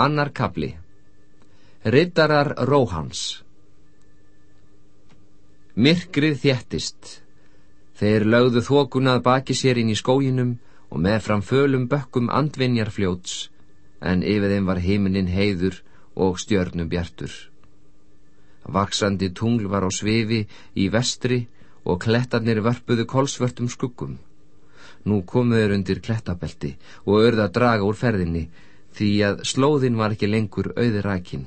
Annar kapli Riddarar Róhans Myrkrið þjættist. Þeir lögðu þokunað baki sér inn í skóginum og með fram fölum bökkum andvinjar fljóts, en yfir þeim var heiminin heiður og stjörnum bjartur. Vaksandi tungl var á svifi í vestri og klettarnir vörpuðu kolsvörtum skuggum. Nú komuður undir klettabelti og örða draga úr ferðinni því að slóðin var ekki lengur auðirækin.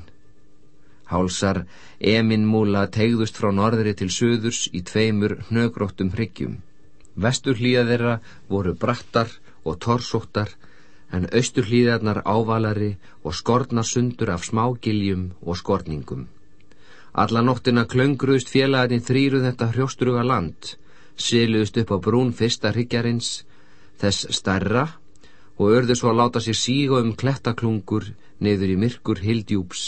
Hálsar eminmúla tegðust frá norðri til söðurs í tveimur hnögróttum hryggjum. Vestur hlýða þeirra voru brattar og torsóttar en austur hlýðarnar ávalari og skorna sundur af smágiljum og skorningum. Alla nóttina klöngruðust félagarinn þrýru þetta hrjóstruga land siluðust upp á brún fyrsta hryggjarins, þess starra og örðu svo að láta sér síga um klettaklungur niður í myrkur hildjúps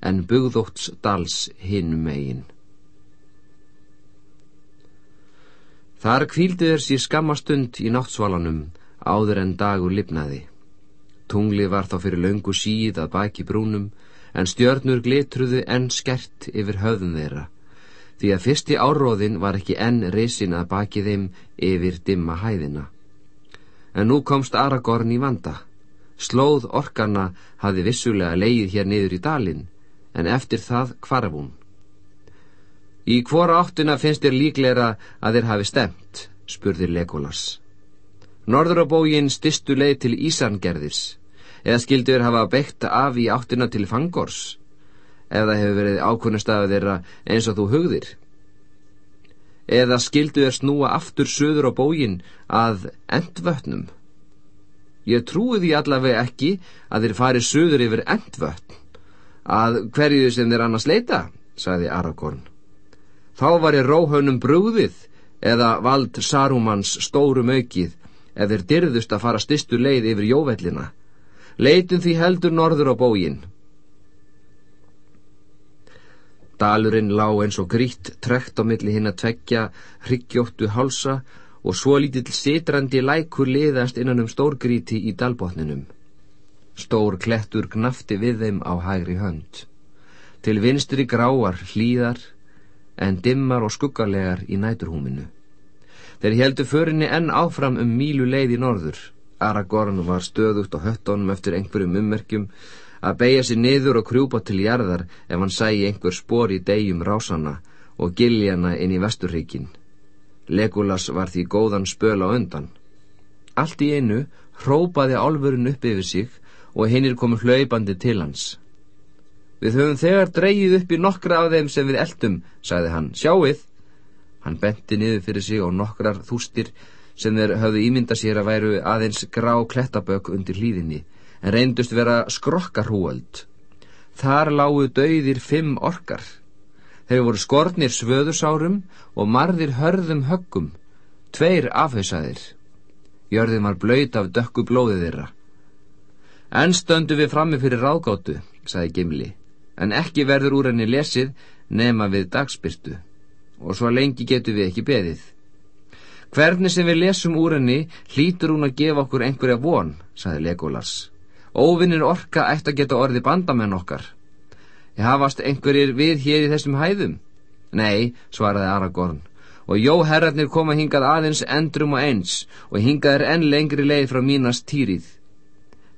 en bugðótts dals hinn megin. Þar kvíldi þeir sér skammastund í náttsvalanum áður en dagur lifnaði. Tungli var þá fyrir löngu síð að baki brúnum en stjörnur glitruðu enn skert yfir höfðum þeirra því að fyrsti áróðin var ekki enn risin að baki þeim yfir dimma hæðina. En nú komst Aragorn í vanda. Slóð orkana hafi vissulega leið hér niður í dalin, en eftir það kvarf hún. Í hvora áttuna finnst þér líkleira að þér hafi stemt, spurði Legolas. Norður á bógin stistu leið til Ísangerðis, eða skildur hafa beitt af í áttina til Fangors, eða hefur verið ákunnast af þeirra eins og þú hugðir eða skildu þér snúa aftur söður á bógin að endvötnum ég trúi því allavega ekki að þeir fari söður yfir endvötn að hverju sem þeir annars leita sagði Aragorn. Þá var ég róhaunum brúðið eða vald Sarumans stórum aukið eða þeir dyrðust að fara stistu leið yfir jóvellina. Leitum því heldur norður á bógin Dalurinn lá eins og grít trekt á milli hinn að tveggja hryggjóttu hálsa og svo lítill sitrandi lækur liðast innan um stórgríti í dalbotninum. Stór klettur gnafti við þeim á hægri hönd. Til vinstri gráar hlýðar en dimmar og skuggarlegar í næturhúminu. Þeir heldu förinni enn áfram um mílu leið í norður. Aragorn var stöðugt á höttonum eftir einhverjum ummerkjum að beigja sér niður og krjúpa til jarðar ef hann sæi einhver spor í degjum rásana og giljana inn í vesturríkin. Legolas var því góðan spöl á undan. Allt í einu hrópaði álfurinn upp yfir sig og hinnir komu hlaupandi til hans. Við höfum þegar dreyið upp í nokkra af þeim sem við eldum, sagði hann. Sjáuð! Hann benti niður fyrir sig og nokkrar þústir sem þeir höfðu ímynda sér að væru aðeins grá klettabök undir hlýðinni reyndust vera skrokkarhúöld. Þar lágu dauðir fimm orkar. Þeir voru skornir svöðusárum og marðir hörðum höggum, tveir afhauðsaðir. Jörðin var blöyt af dökku blóðið þeirra. En stöndu við frammi fyrir ráðgáttu, saði Gimli, en ekki verður úr henni lesið nema við dagspyrtu, og svo lengi getur við ekki beðið. Hvernig sem við lesum úr henni hlýtur hún að gefa okkur einhverja von, saði Legolas. Óvinnir orka ætti að geta orði bandamenn okkar. Ég hafast einhverjir við hér í þessum hæðum? Nei, svaraði Aragorn, og jóherrarnir koma hingað aðeins endrum og eins, og hingað er enn lengri leið frá mínast týrið.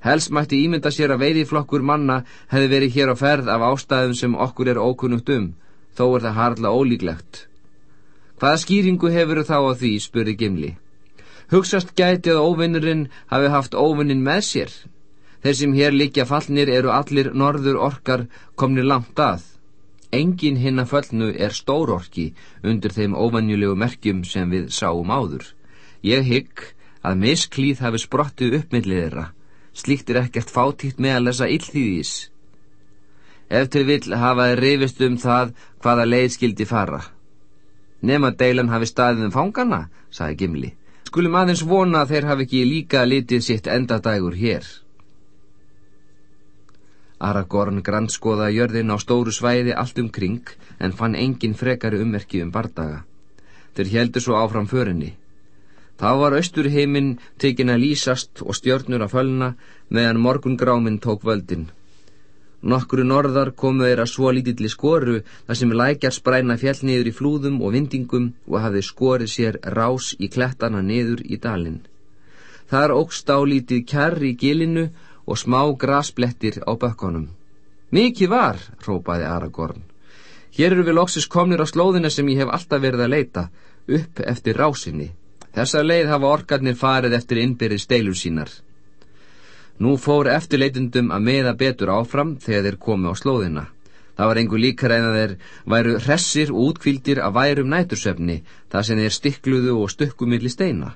Helst mætti ímynda sér að veiðiflokkur manna hefði verið hér á ferð af ástæðum sem okkur er ókunnugt um, þó er það harla ólíklegt. Hvaða skýringu hefur þá á því, spurði Gimli. Hugsast gæti að óvinnurinn hafi haft óvinnin með sér, Þeir sem hér líkja fallnir eru allir norður orkar komnir langt að. Engin hinn að föllnu er stór orki undir þeim óvanjulegu merkjum sem við sáum áður. Ég hygg að misklíð hafi sprottið uppmyndlið þeirra. Slíkt er ekkert fátítt með að lesa illþýðis. Ef til vill hafa þeir reyfist um það hvaða leið skildi fara. Nefn að deilan hafi staðið um fangana, saði Gimli. Skulum aðeins vona að þeir hafi ekki líka litið sitt endadægur hér. Aragorn grannskoðaði jörðin á stóru svæði allt um kring en fann engin frekari ummerki um bardaga. Þeir heldur svo áfram förinni. Þá var austur heiminn tekin að lýsast og stjörnur að fölna meðan morgungráminn tók völdin. Nokkru norðar komu þeir að svo lítilli skoru þar sem lækjar spræna fjall niður í flúðum og vindingum og hafði skorið sér rás í klettana niður í dalinn. Þar ógst á lítið kjarr í gilinu og smá grasblettir á bökkonum. Mikið var, rópaði Aragorn. Hér eru við loksis komnir á slóðina sem ég hef alltaf verið að leita, upp eftir rásinni. Þessa leið hafa orkarnir farið eftir innbyrðið steilur sínar. Nú fór eftirleitundum að meða betur áfram þegar þeir komu á slóðina. Það var engu líkar en að þeir væru hressir og útkvildir að værum nætursefni þar sem þeir stikluðu og stukkumilli steina.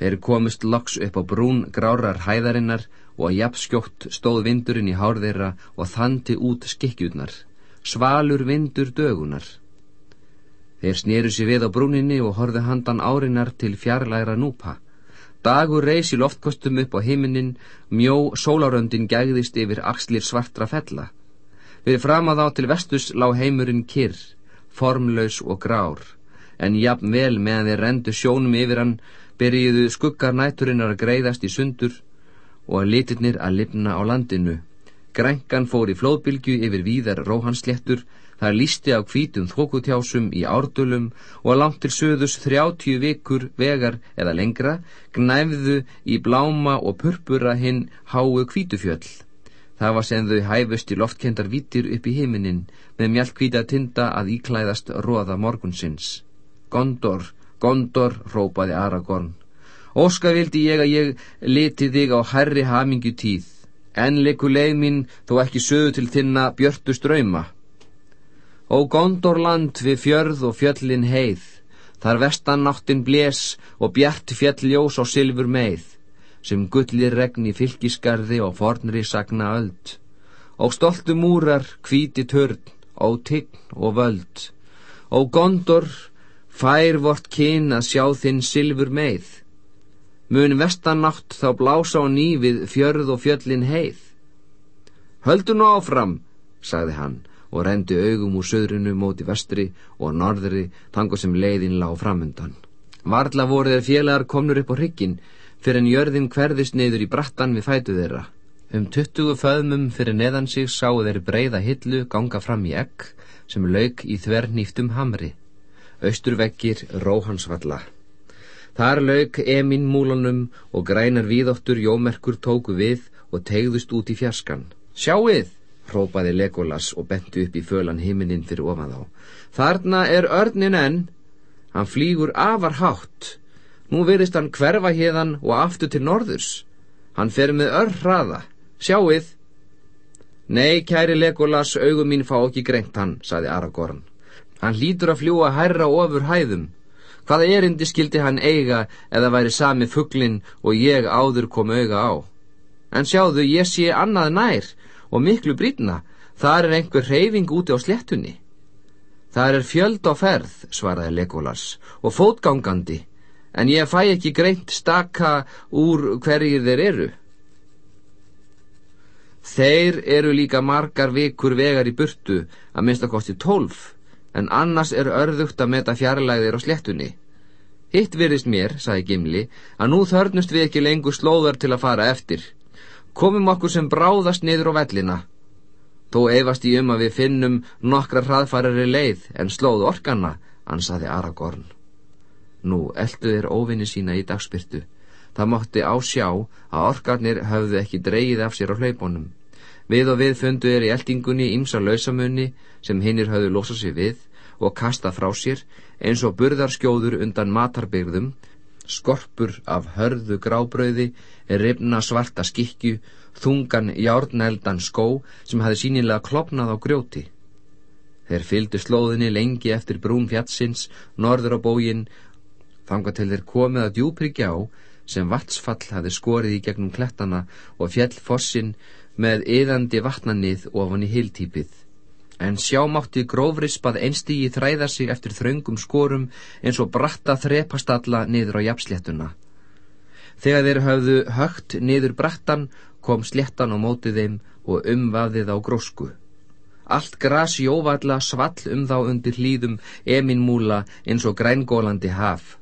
Þeir komust loks upp á brún grárar hæðarinnar og jafnskjótt stóð vindurinn í hárðeira og þandi út skikkjurnar. Svalur vindur dögunar. Þeir snýru sér við á brúninni og horðu handan árinar til fjarlæra núpa. Dagur reys í loftkostum upp á heiminin, mjó sólaröndin gægðist yfir axlir svartra fella. Við fram að þá til vestus lág heimurinn kyrr, formlaus og grár, en jafn vel meðan þeir rendu sjónum yfir hann, byrjuðu skuggar næturinnar að greiðast í sundur og að litirnir að lifna á landinu. Grænkan fór í flóðbylgu yfir víðar róhansléttur, Það lísti á hvítum þókutjásum í árdölum og að langt til söðus þrjátjú vikur vegar eða lengra gnæfðu í bláma og purpura hinn háu hvítufjöll. Það var sem þau hæfust í loftkendar vítir upp í heiminin með mjallkvíta tinda að íklæðast róða morgunsins. Gondor, Gondor, rópaði Aragorn. Óska vildi ég að ég leti þig á herri hamingu tíð. En leiku leið mín þó ekki söðu til þinna björtu ströyma. Ó Gondorland við fjörð og fjöllin heið, þar vestannáttin blés og bjart fjalljós á sylfur meið, sem gullir regn í fylgisgarði og fornri sagna öld. Ó stoltu múrar, hvíti törn, ó tign og völd. Ó Gondor, fær vort kyn að sjá þinn sylfur meið. Mun vestannátt þá blása á ný við fjörð og fjöllin heið. Höldu nú áfram, sagði hann og rendi augum úr söðrunu móti vestri og norðri tango sem leiðin lág framundan. Varla voru þeir félagar komnur upp á hryggin fyrir en jörðin hverðist neyður í brattan við fætu þeirra. Um tuttugu föðmum fyrir neðan sig sáu þeir breyða hillu ganga fram í egg sem lauk í þvernýftum hamri. Östurveggir róhansvalla. Þar lauk eminn múlanum og grænar víðóttur jómerkur tóku við og tegðust út í fjarskan. Sjáuð! hrópaði Legolas og bentu upp í fölan himinin fyrir ofan þá. Þarna er örnin enn, hann flýgur afar hátt. Nú verist hann hverfa hérðan og aftur til norðurs. Hann fer með örr hraða. Sjáuð! Nei, kæri Legolas, augum mín fá ekki grengt hann, saði Aragorn. Hann lítur að fljúa hærra ofur hæðum. Hvaða erindi skildi hann eiga eða væri sami fugglin og ég áður kom auga á? En sjáðu, ég sé annað nær og miklu brýtna, þar er einhver reyfing úti á slettunni. Það er fjöld á ferð, svaraði Legolas, og fótgangandi, en ég fæ ekki greint staka úr hverjir þeir eru. Þeir eru líka margar vikur vegar í burtu, að minnst að kosti tólf, en annars er örðugt að meta fjarlæðir á slettunni. Hitt virðist mér, sagði Gimli, að nú þörnust við ekki lengur slóðar til að fara eftir komum okkur sem bráðast niður á vellina. Þó eifast ég um að við finnum nokkra hraðfarari leið en slóð orkanna, ansaði Aragorn. Nú eldu þeir óvinni sína í dagspyrtu. Það mátti ásjá að orkarnir höfðu ekki dreyið af sér á hlaupunum. Við og við fundu þeir í eldingunni ímsa lausamunni sem hinnir höfðu losað sér við og kastað frá sér eins og burðarskjóður undan matarbyrðum skorpur af hörðu grábröði, rifna svarta skikju, þungan járneldan skó sem hafi sínilega klopnað á grjóti. Þeir fylgdu slóðinni lengi eftir brún fjatsins, norður á bógin, þanga til þeir komið að djúprikja á sem vatsfall hafi skorið í gegnum klettana og fjell fossin með yðandi vatnannið ofan í hiltýpið en sjámátti grófrispað einstígi þræða sig eftir þraungum skorum eins og bratta þrepastalla niður á jafnsléttuna. Þegar þeir hafðu högt niður brattan kom sléttan á mótið þeim og umvaðið á grósku. Allt gras jóvalla svall um þá undir hlýðum eminmúla eins og grængólandi haf.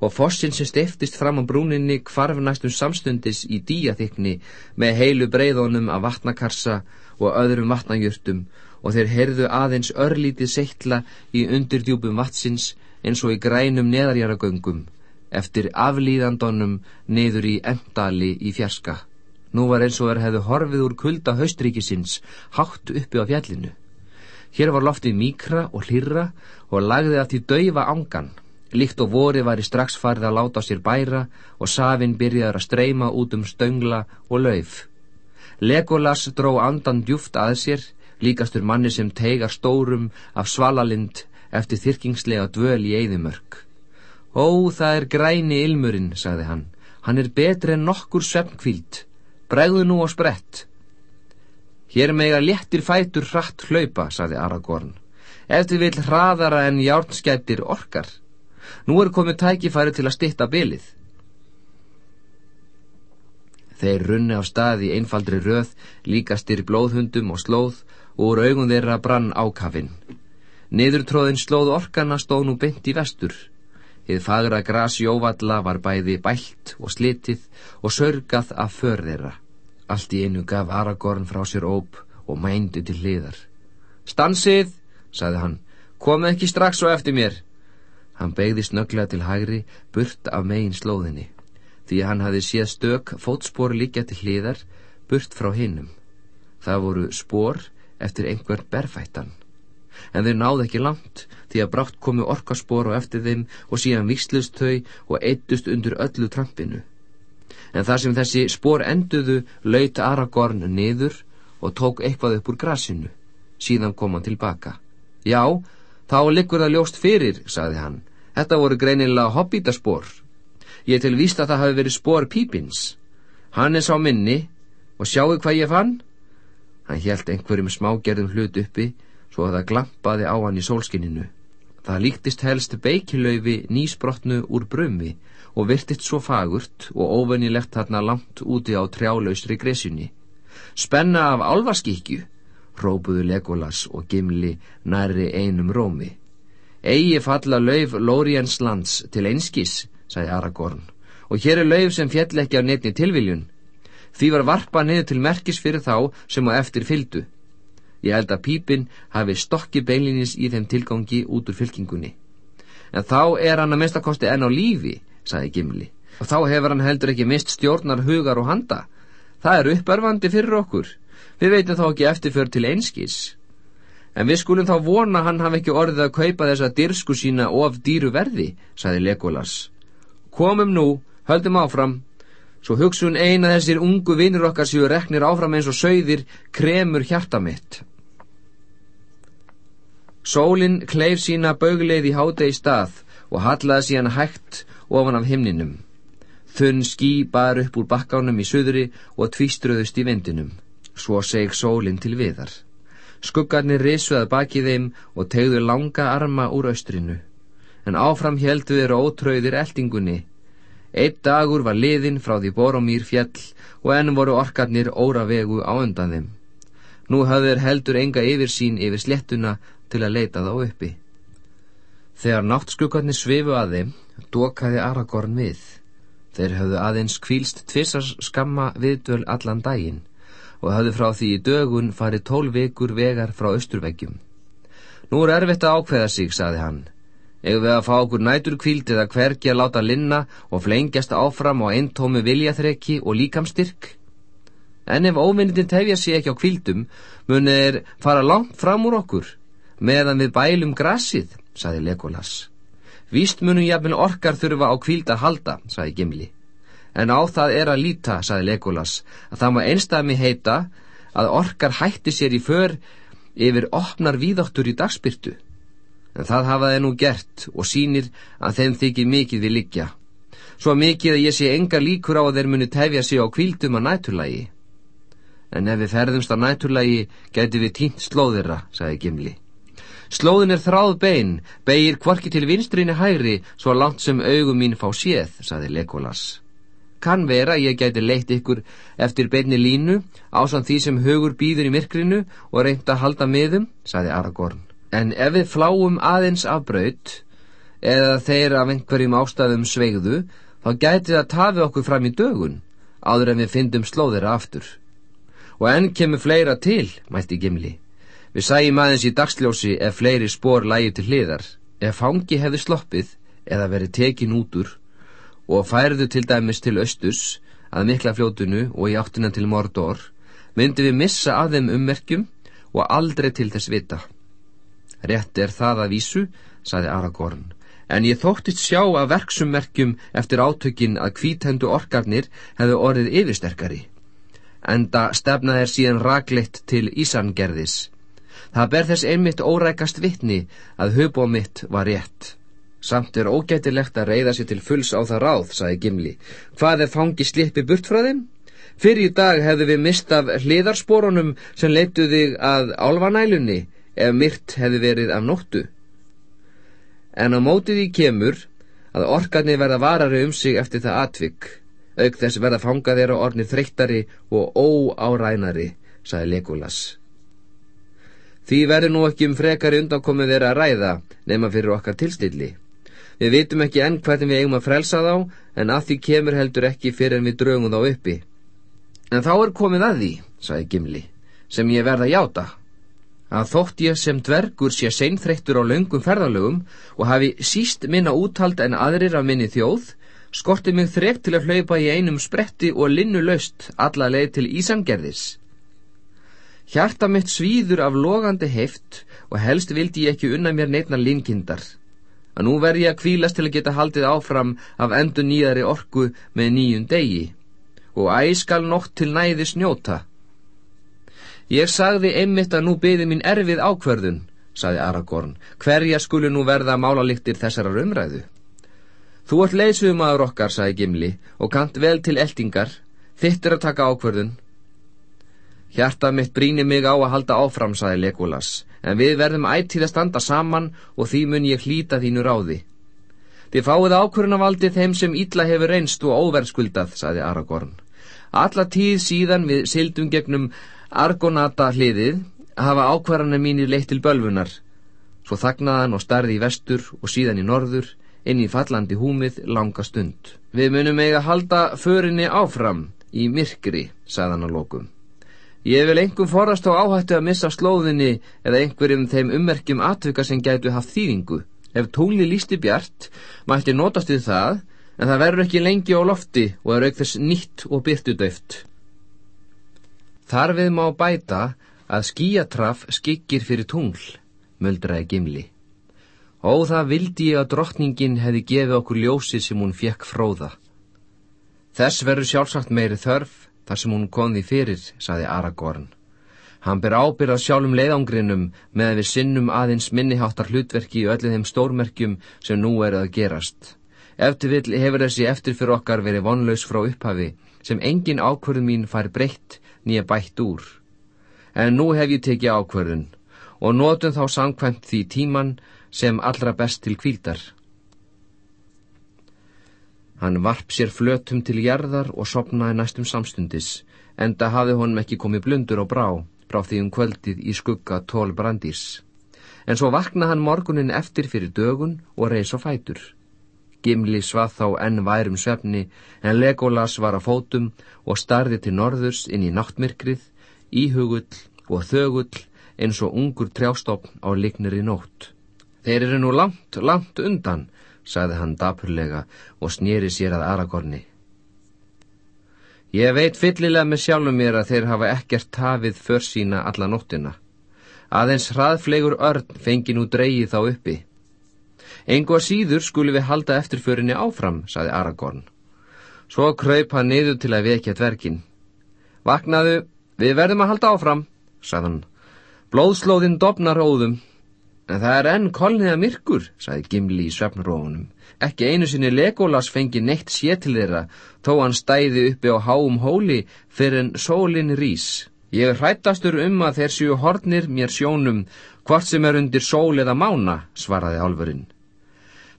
og fossin sem stiftist fram á brúninni kvarf næstum samstundis í díaþykni með heilu breyðunum af vatnakarsa og öðrum vatnajurtum og þeir heyrðu aðeins örlítið seittla í undirdjúpum vatsins eins og í grænum neðarjaragöngum eftir aflíðandonum niður í endali í fjarska. Nú var eins og er hefðu horfið úr kulda haustríkisins hátt uppi á fjallinu. Hér var loftið míkra og hlýrra og lagði að því daufa ángan. Líkt og vori var í strax farið að láta sér bæra og safinn byrjaði að streyma út um stöngla og lauf. Legolas dró andan djúft að sér, líkastur manni sem teigar stórum af svalalind eftir þyrkingslega dvöl í eðimörk. Ó, það er græni ilmurinn, sagði hann. Hann er betri en nokkur svefnkvíld. Bregðu nú á sprett. Hér mega léttir fætur hratt hlaupa, sagði Aragorn. Eftir vil hraðara en járnskættir orkar. Nú er komið tækifæri til að stitta bylið. Þeir runni á stað í einfaldri röð, líkastir blóðhundum og slóð og úr augum þeirra brann ákafinn. Niðurtróðin slóð orkana stóð nú bynt í vestur. Þið fagra gras jóvalla var bæði bælt og slitið og sörgað af för þeirra. Allt í einu gaf Aragorn frá sér óp og mændi til hliðar. Stansið, saði hann, komið ekki strax og eftir mér. Hann begði snögglega til hægri, burt af megin slóðinni, því hann hafi séð stök fótspor líka til hliðar, burt frá hinnum. Það voru spor eftir einhver berfættan en þeir náðu ekki langt því að brátt komu orkaspor og eftir þeim og síðan vikslust þau og eittust undir öllu trampinu. En þar sem þessi spor enduðu laut Aragorn niður og tók eitthvað upp úr grasinu. Síðan kom hann tilbaka. Já, þá liggur það ljóst fyrir, sagði hann. Þetta voru greinilega hobbítaspor. Ég til víst að það hafi verið spor pípins. Hann er sá minni og sjáu hvað ég fann? Hann hjælt einhverjum smágerðum hlut uppi svo að það glampaði á hann í sólskinninu. Það líktist helst beikilaufi nýsbrotnu úr brömi og virtist svo fagurt og óvenilegt þarna langt úti á trjálaustri gresinni. Spenna af álvaskíkju, rópuðu Legolas og Gimli næri einum rómi. Egi falla lauf Lóriens lands til einskis, sagði Aragorn, og hér er lauf sem fjell ekki á netni tilviljun. Því var varpa niður til merkis fyrir þá sem á eftir fyldu. Ég held að pípinn hafi stokki beinlinis í þeim tilgangi út úr fylkingunni. En þá er hann að mestakosti enn á lífi, saði Gimli. Og þá hefur hann heldur ekki mist stjórnar hugar og handa. Það er uppörfandi fyrir okkur. Við veitum þá ekki eftirför til einskís. En við skulum þá vona hann hafi ekki orðið að kaupa þessa dyrsku sína of dýru verði, saði Legolas. Komum nú, höldum áfram. Svo hugsun eina þessir ungu vinnur okkar séu reknir áfram eins og sögðir kremur hjarta mitt. Sólinn kleif sína baugleið í hádegi stað og hallaði síðan hægt ofan af himninum. Þunn ský bar upp úr bakkánum í söðri og tvíströðust í vindinum. Svo seg sólinn til viðar. Skuggarnir risuð baki þeim og tegðu langa arma úr austrinu. En áfram heldu þeirra ótröðir eldingunni. Eitt dagur var liðin frá því Boromír fjall og enn voru orkarnir óra vegu á undan þeim. Nú hafður heldur enga yfirsín yfir slettuna til að leita þá uppi. Þegar náttskuggarnir svifu að þeim, dokaði Aragorn við. Þeir höfðu aðeins kvílst tvissars skamma viðdöl allan daginn og höfðu frá því í dögun farið tól vikur vegar frá austurveggjum. Nú er erfitt að ákveða sig, saði hann. Egu við að fá okkur nætur kvíld eða hvergi að láta linna og flengjast áfram á eintómi viljaþreki og líkamstyrk? En ef óvinnitinn tefja sig ekki á kvíldum, munið er fara langt fram úr okkur meðan við bælum grassið, saði Legolas. Víst munum jafnvel orkar þurfa á kvíld að halda, saði Gimli. En á það er að líta, saði Legolas, að það má einstami heita að orkar hætti sér í för yfir opnar víðáttur í dagspyrtu. En það hafa þeir nú gert og sínir að þeim þykir mikið við liggja. Svo mikið að ég sé enga líkur á að þeir muni tefja sig á kvíldum að næturlægi. En ef við ferðumst á næturlægi, geti við tínt slóðira, saði Gimli. Slóðin er þráð bein, beigir kvarki til vinstrinni hægri, svo langt sem augum mín fá séð, saði Legolas. Kann vera ég gæti leitt ykkur eftir beinni línu, ásan því sem hugur býður í myrkrinu og reynt að halda miðum, saði Aragorn. En ef við fláum aðeins af braut, eða þeir af einhverjum ástæðum sveigðu, þá gæti það tafið okkur fram í dögun, áður en við fyndum slóðira aftur. Og enn kemur fleira til, mælti Gimli. Við sæjum aðeins í dagsljósi ef fleiri spór lægi til hliðar, ef fangi hefði sloppið eða verið tekin út úr og færðu til dæmis til austus að mikla fljótunu og í áttina til Mordor, myndi við missa af þeim ummerkjum og aldrei til þess vita. Rétt er það að vísu, saði Aragorn, en ég þóttist sjá að verksummerkjum eftir átökin að kvítendu orkarnir hefðu orðið yfirsterkari. Enda stefnað er síðan ragleitt til Ísangerðis. Það ber þess einmitt órækast vittni að hubó mitt var rétt. Samt er ógætilegt að reyða sér til fulls á það ráð, saði Gimli. Hvað er fangi slippi burt frá þeim? Fyrir í dag hefðu við mist af hliðarsporunum sem leittu þig að álvanælunni ef myrt hefði verið af nóttu. En á mótið í kemur að orkarnir verða varari um sig eftir það atvik, auk þess verða fangað þeirra ornir þreyttari og óárænari, saði Legolas. Því verður nú ekki um frekari undankomið þeirra að ræða nema fyrir okkar tilstilli. Við vitum ekki enn hvernig við eigum að frelsa þá, en að því kemur heldur ekki fyrir en við draugum þá uppi. En þá er komið að því, saði Gimli, sem ég verða játa að þótt ég sem dvergur sé seinþreyttur á löngum ferðalögum og hafi síst minna úthald en aðrir af minni þjóð, skorti mig þrekt til að hlaupa í einum spretti og linnu laust alla leið til Ísangerðis. Hjarta mitt svíður af logandi heift og helst vildi ég ekki unna mér neitna linkindar. Að nú verð ég að kvílast til að geta haldið áfram af endur nýjari orku með nýjum degi og æskal nótt til næði snjóta. Ég sagði einmitt að nú byði mín erfið ákverðun, sagði Aragorn, hverja skulu nú verða málaliktir þessarar umræðu? Þú ert leysum aður okkar, sagði Gimli, og kant vel til eldingar, þittir að taka ákverðun. Hjarta mitt brínir mig á að halda áfram, sagði Legolas, en við verðum ættið að standa saman og því mun ég hlýta þínu ráði. Þið fáið ákvörðunavaldi þeim sem ítla hefur reynst og óverðskuldað, sagði Aragorn. Alla tíð síðan við sildum gegnum Argonata hliðið hafa ákvarðanir mínir leitt til bölfunar. Svo þagnaðan og starði í vestur og síðan í norður, inn í fallandi húmið langa stund. Við munum eiga halda förinni áfram í myrkri, sagðan á lókum. Ég vil einhverjum forast á áhættu að missa slóðinni eða einhverjum þeim ummerkjum atvika sem gætu haft þýðingu. Ef tóli lísti bjart, mætti notast við það, en það verður ekki lengi á lofti og er auk þess nýtt og byrtudauft. Þar við má bæta að skíatraf skikkir fyrir tungl, möldraði Gimli. Ó það vildi ég að drottningin hefði gefið okkur ljósið sem hún fekk fróða. Þess verður sjálfsagt meiri þörf þar sem hún kom því fyrir, saði Aragorn. Hann ber ábyrðað sjálfum leiðangrinum með að við sinnum aðeins minniháttar hlutverki í öllu þeim stórmerkjum sem nú eru að gerast. Eftir vill hefur þessi eftir fyrir okkar verið vonlaus frá upphafi sem engin ákvörðum mín fær breytt nýja bætt úr. En nú hef ég tekið ákverðun og notum þá samkvæmt því tíman sem allra best til kvíldar. Hann varp sér flötum til jarðar og sopnaði næstum samstundis, enda hafði honum ekki komið blundur og brá, brá því um kvöldið í skugga tól brandís. En svo vaknaði hann morgunin eftir fyrir dögun og reys á fætur. Gimli svað þá enn værum svefni en Legolas var á fótum og starði til norðurs inn í náttmyrkrið, íhugull og þögull eins og ungur trjástofn á liknir í nótt. Þeir eru nú langt, langt undan, sagði hann dapurlega og snýri sér að Aragorni. Ég veit fyllilega með sjálfum mér að þeir hafa ekkert hafið för sína alla nóttina. Aðeins hraðflegur örn fengi nú dreyið þá uppi. Engu að síður skulum við halda eftirförinni áfram, saði Aragorn. Svo kraup hann niður til að vekja dvergin. Vaknaðu, við verðum að halda áfram, sagðan. Blóðslóðinn dopnar óðum. En það er enn kolniða myrkur, saði Gimli í svefnrófunum. Ekki einu sinni Legolas fengi neitt sé til þeirra, þó hann stæði uppi á háum hóli fyrir en sólinn rís. Ég hrættastur um að þeir séu hornir mér sjónum, hvort sem er undir sól eða mána, svaraði álfurinn.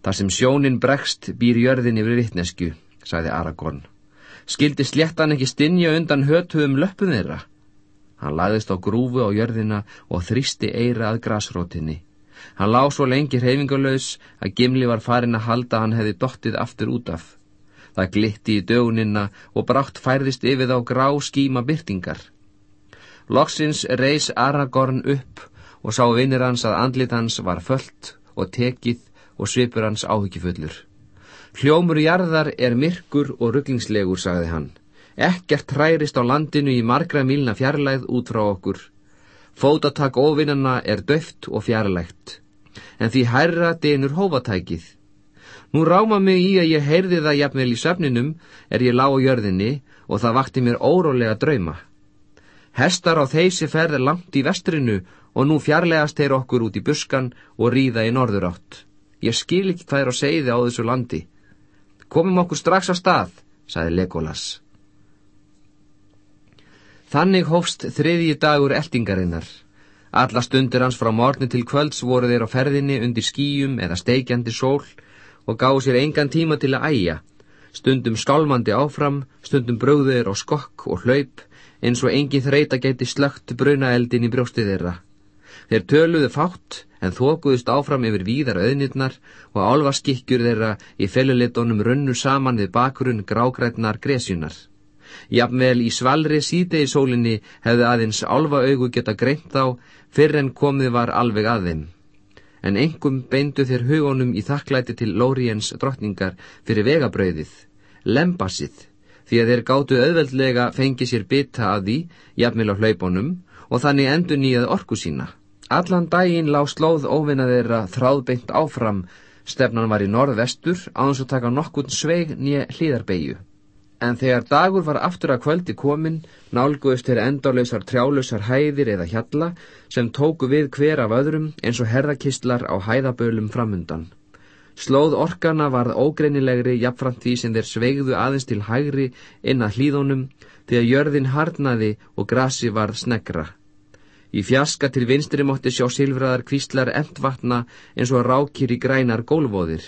Þar sem sjónin bregst býr jörðin yfir vittnesku, sagði Aragorn. Skildi sléttan ekki stinja undan hötuðum löppum þeirra. Hann lagðist á grúfu á jörðina og þrýsti eira að grasrótinni. Hann lá svo lengi hreyfingalös að Gimli var farin að halda hann hefði dottið aftur út af. Það glitti í dögunina og brátt færðist yfir þá grá skíma byrtingar. Loksins reys Aragorn upp og sá vinnir hans að andlit hans var föllt og tekið og svipur hans áhyggjufullur. Hljómur jarðar er myrkur og rugglingslegur, sagði hann. Ekkert hærist á landinu í margra milna fjarlæð út frá okkur. Fótatak ofinnana er döft og fjarlægt. En því hærra denur hófatækið. Nú ráma mig í að ég heyrði það jafnvel í söfninum er ég lág á jörðinni og það vakti mér órólega drauma. Hestar á þeysi ferð langt í vestrinu og nú fjarlægast þeir okkur út í buskan og ríða í norður átt. Ég skil ekki hvað er á segði á þessu landi. Komum okkur strax á stað, sagði Legolas. Þannig hófst þriðji dagur eltingarinnar. Alla stundir hans frá morni til kvölds voru þeir á ferðinni undir skýjum eða steikjandi sól og gáðu sér engan tíma til að æja. Stundum skálmandi áfram, stundum bröðuðir á skokk og hlaup eins og engin þreita geti slögt brunaeldin í brjóstið þeirra. Þeir töluðu fátt en þókuðust áfram yfir víðar auðnirnar og álvaskikkjur þeirra í fellulitónum runnu saman við bakurinn grágrætnar gresjunar. Jafnvel í svalri sídegi sólinni hefði aðeins álvaaugu geta greint á fyrr en komið var alveg að þeim. En engum beindu þeir hugunum í þakklæti til Lóriens drottningar fyrir vegabrauðið, lembasið, því að þeir gáttu auðveldlega fengi sér bytta að því, jafnvel á hlaupunum, og þannig endur nýjað orku sína. Allan daginn lá slóð óvinna þeirra þráðbeint áfram, stefnan var í norðvestur, áðans að taka nokkun sveig nýja hlýðarbegju. En þegar dagur var aftur að kvöldi komin, nálguðust þeir endalösar trjálösar hæðir eða hjalla sem tóku við hver af öðrum eins og herðakistlar á hæðabölum framundan. Slóð orkana varð ógreinilegri jafnframt því sem þeir sveigðu aðeins til hægri inn að hlýðunum því að jörðin harnaði og grasi varð snegra. Í fjaska til vinstri mótti sjá silfraðar kvíslar endvatna eins og rákir í grænar gólfóðir.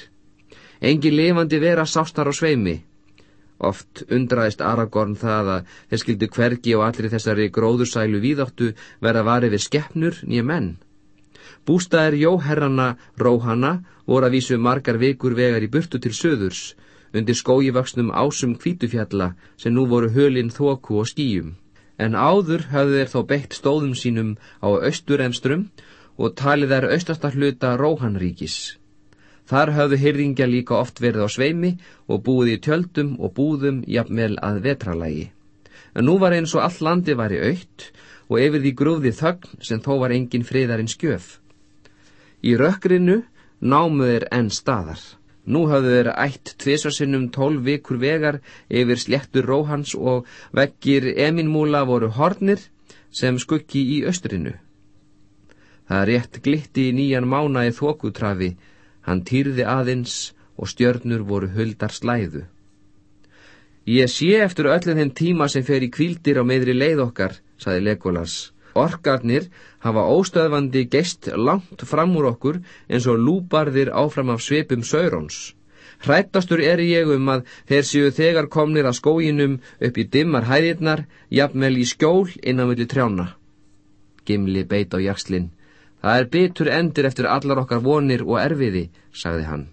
Engi lifandi vera sástar á sveimi. Oft undraðist Aragorn það að þeir skildu hvergi og allir þessari gróðursælu víðáttu vera varið við skeppnur nýja menn. Bústaðir jóherrana Róhanna voru að vísu margar vikur vegar í burtu til söðurs undir skójivaksnum ásum kvítufjalla sem nú voru hölinn þóku og skýjum en áður höfðu þeir þó beitt stóðum sínum á austuremstrum og talið þær austasta hluta Róhanríkis. Þar höfðu hyrringja líka oft verið á sveimi og búið í tjöldum og búðum jafnvel að vetralægi. En nú var eins og all landi var í aukt og yfir því grúði þögn sem þó var engin friðarinn skjöf. Í rökkrinu námuðir enn staðar. Nú hafðu þeir ætt tviðsvarsinnum tólf vikur vegar yfir sléttur róhans og vekkir eminmúla voru hornir sem skukki í östrinu. Það rétt glitti í nýjan mána í þókutrafi, hann týrði aðins og stjörnur voru huldar slæðu. Ég sé eftir öllum þenn tíma sem fer í kvildir á meðri leið okkar, saði Legolas. Orkarnir hafa óstöðvandi geist langt fram úr okkur eins og lúbarðir áfram af svipum saurons. Hrættastur er ég um að þeir séu þegar komnir að skóginum upp í dimmar hæðirnar, jafnvel í skjól innan villi trjána. Gimli beit á jakslinn. Það er bitur endur eftir allar okkar vonir og erfiði, sagði hann.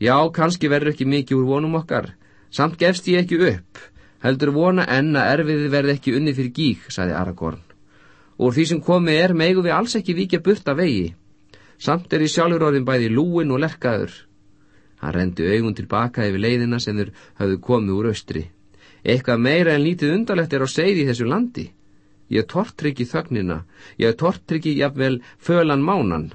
Já, kannski verður ekki mikið úr vonum okkar. Samt gefst ég ekki upp. Heldur vona enn að erfiði verði ekki unni fyrir gík, sagði Aragorn. Úr því sem komið er megu við alls ekki vikja burt af vegi. Samt er í sjálfur orðin bæði lúin og lerkaður. Hann rendi augun tilbaka yfir leiðina sem þur hafðu komið úr austri. Eitthvað meira en lítið undarlegt er á segði í þessu landi. Ég tortryggi þögnina, ég tortryggi jafnvel fölan mánan.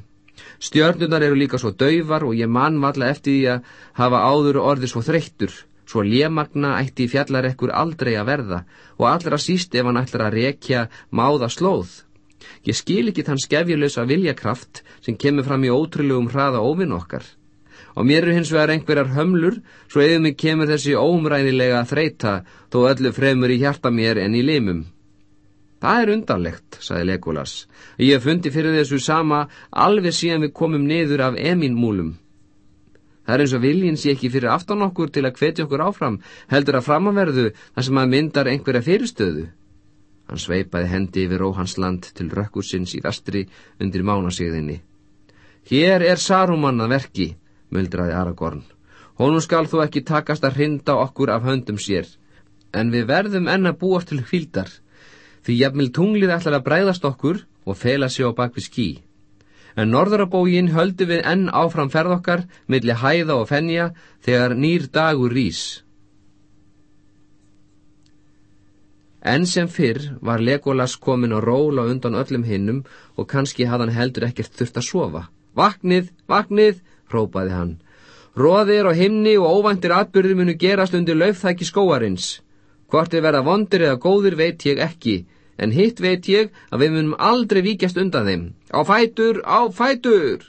Stjörnunar eru líka svo dauvar og ég mann valla eftir því að hafa áður orðið svo þreyttur svo lémagna ætti fjallarekkur aldrei að verða og allra síst ef hann ætlar að rekja máða slóð. Ég skil ekki þann skefjulösa viljakraft sem kemur fram í ótrúlegum hraða óvinn okkar. Og mér eru hins vegar einhverjar hömlur, svo eða mig kemur þessi óumræðilega þreita, þó öllu fremur í hjarta mér en í limum. Það er undarlegt, saði Legolas. Ég fundi fyrir þessu sama alveg síðan við komum niður af eminmúlum. Það er eins og viljins ég ekki fyrir aftan okkur til að hvetja okkur áfram, heldur að framanverðu þar sem að myndar einhverja fyrirstöðu. Hann sveipaði hendi yfir Róhansland til rökkursins í vestri undir mánasíðinni. Hér er Saruman að verki, muldraði Aragorn. Honum skal þú ekki takast að hrinda okkur af höndum sér, en við verðum enn að búast til hvildar, því jafnvel tunglið ætlar að bræðast okkur og fela sig á bakvið skí. En norðurabógin höldu við enn áfram ferð okkar, milli hæða og fennja, þegar nýr dagur rís. Enn sem fyrr var Legolas komin á róla undan öllum hinnum og kannski hafði hann heldur ekkert þurft að sofa. Vaknið, vaknið, rópaði hann. Róðir og himni og óvæntir atbyrðir munu gerast undir laufþæki skóarins. Hvort þið verða vondir eða góðir veit ég ekki, en hitt veit ég að við munum aldrei víkjast undan þeim. Á fætur, á fætur!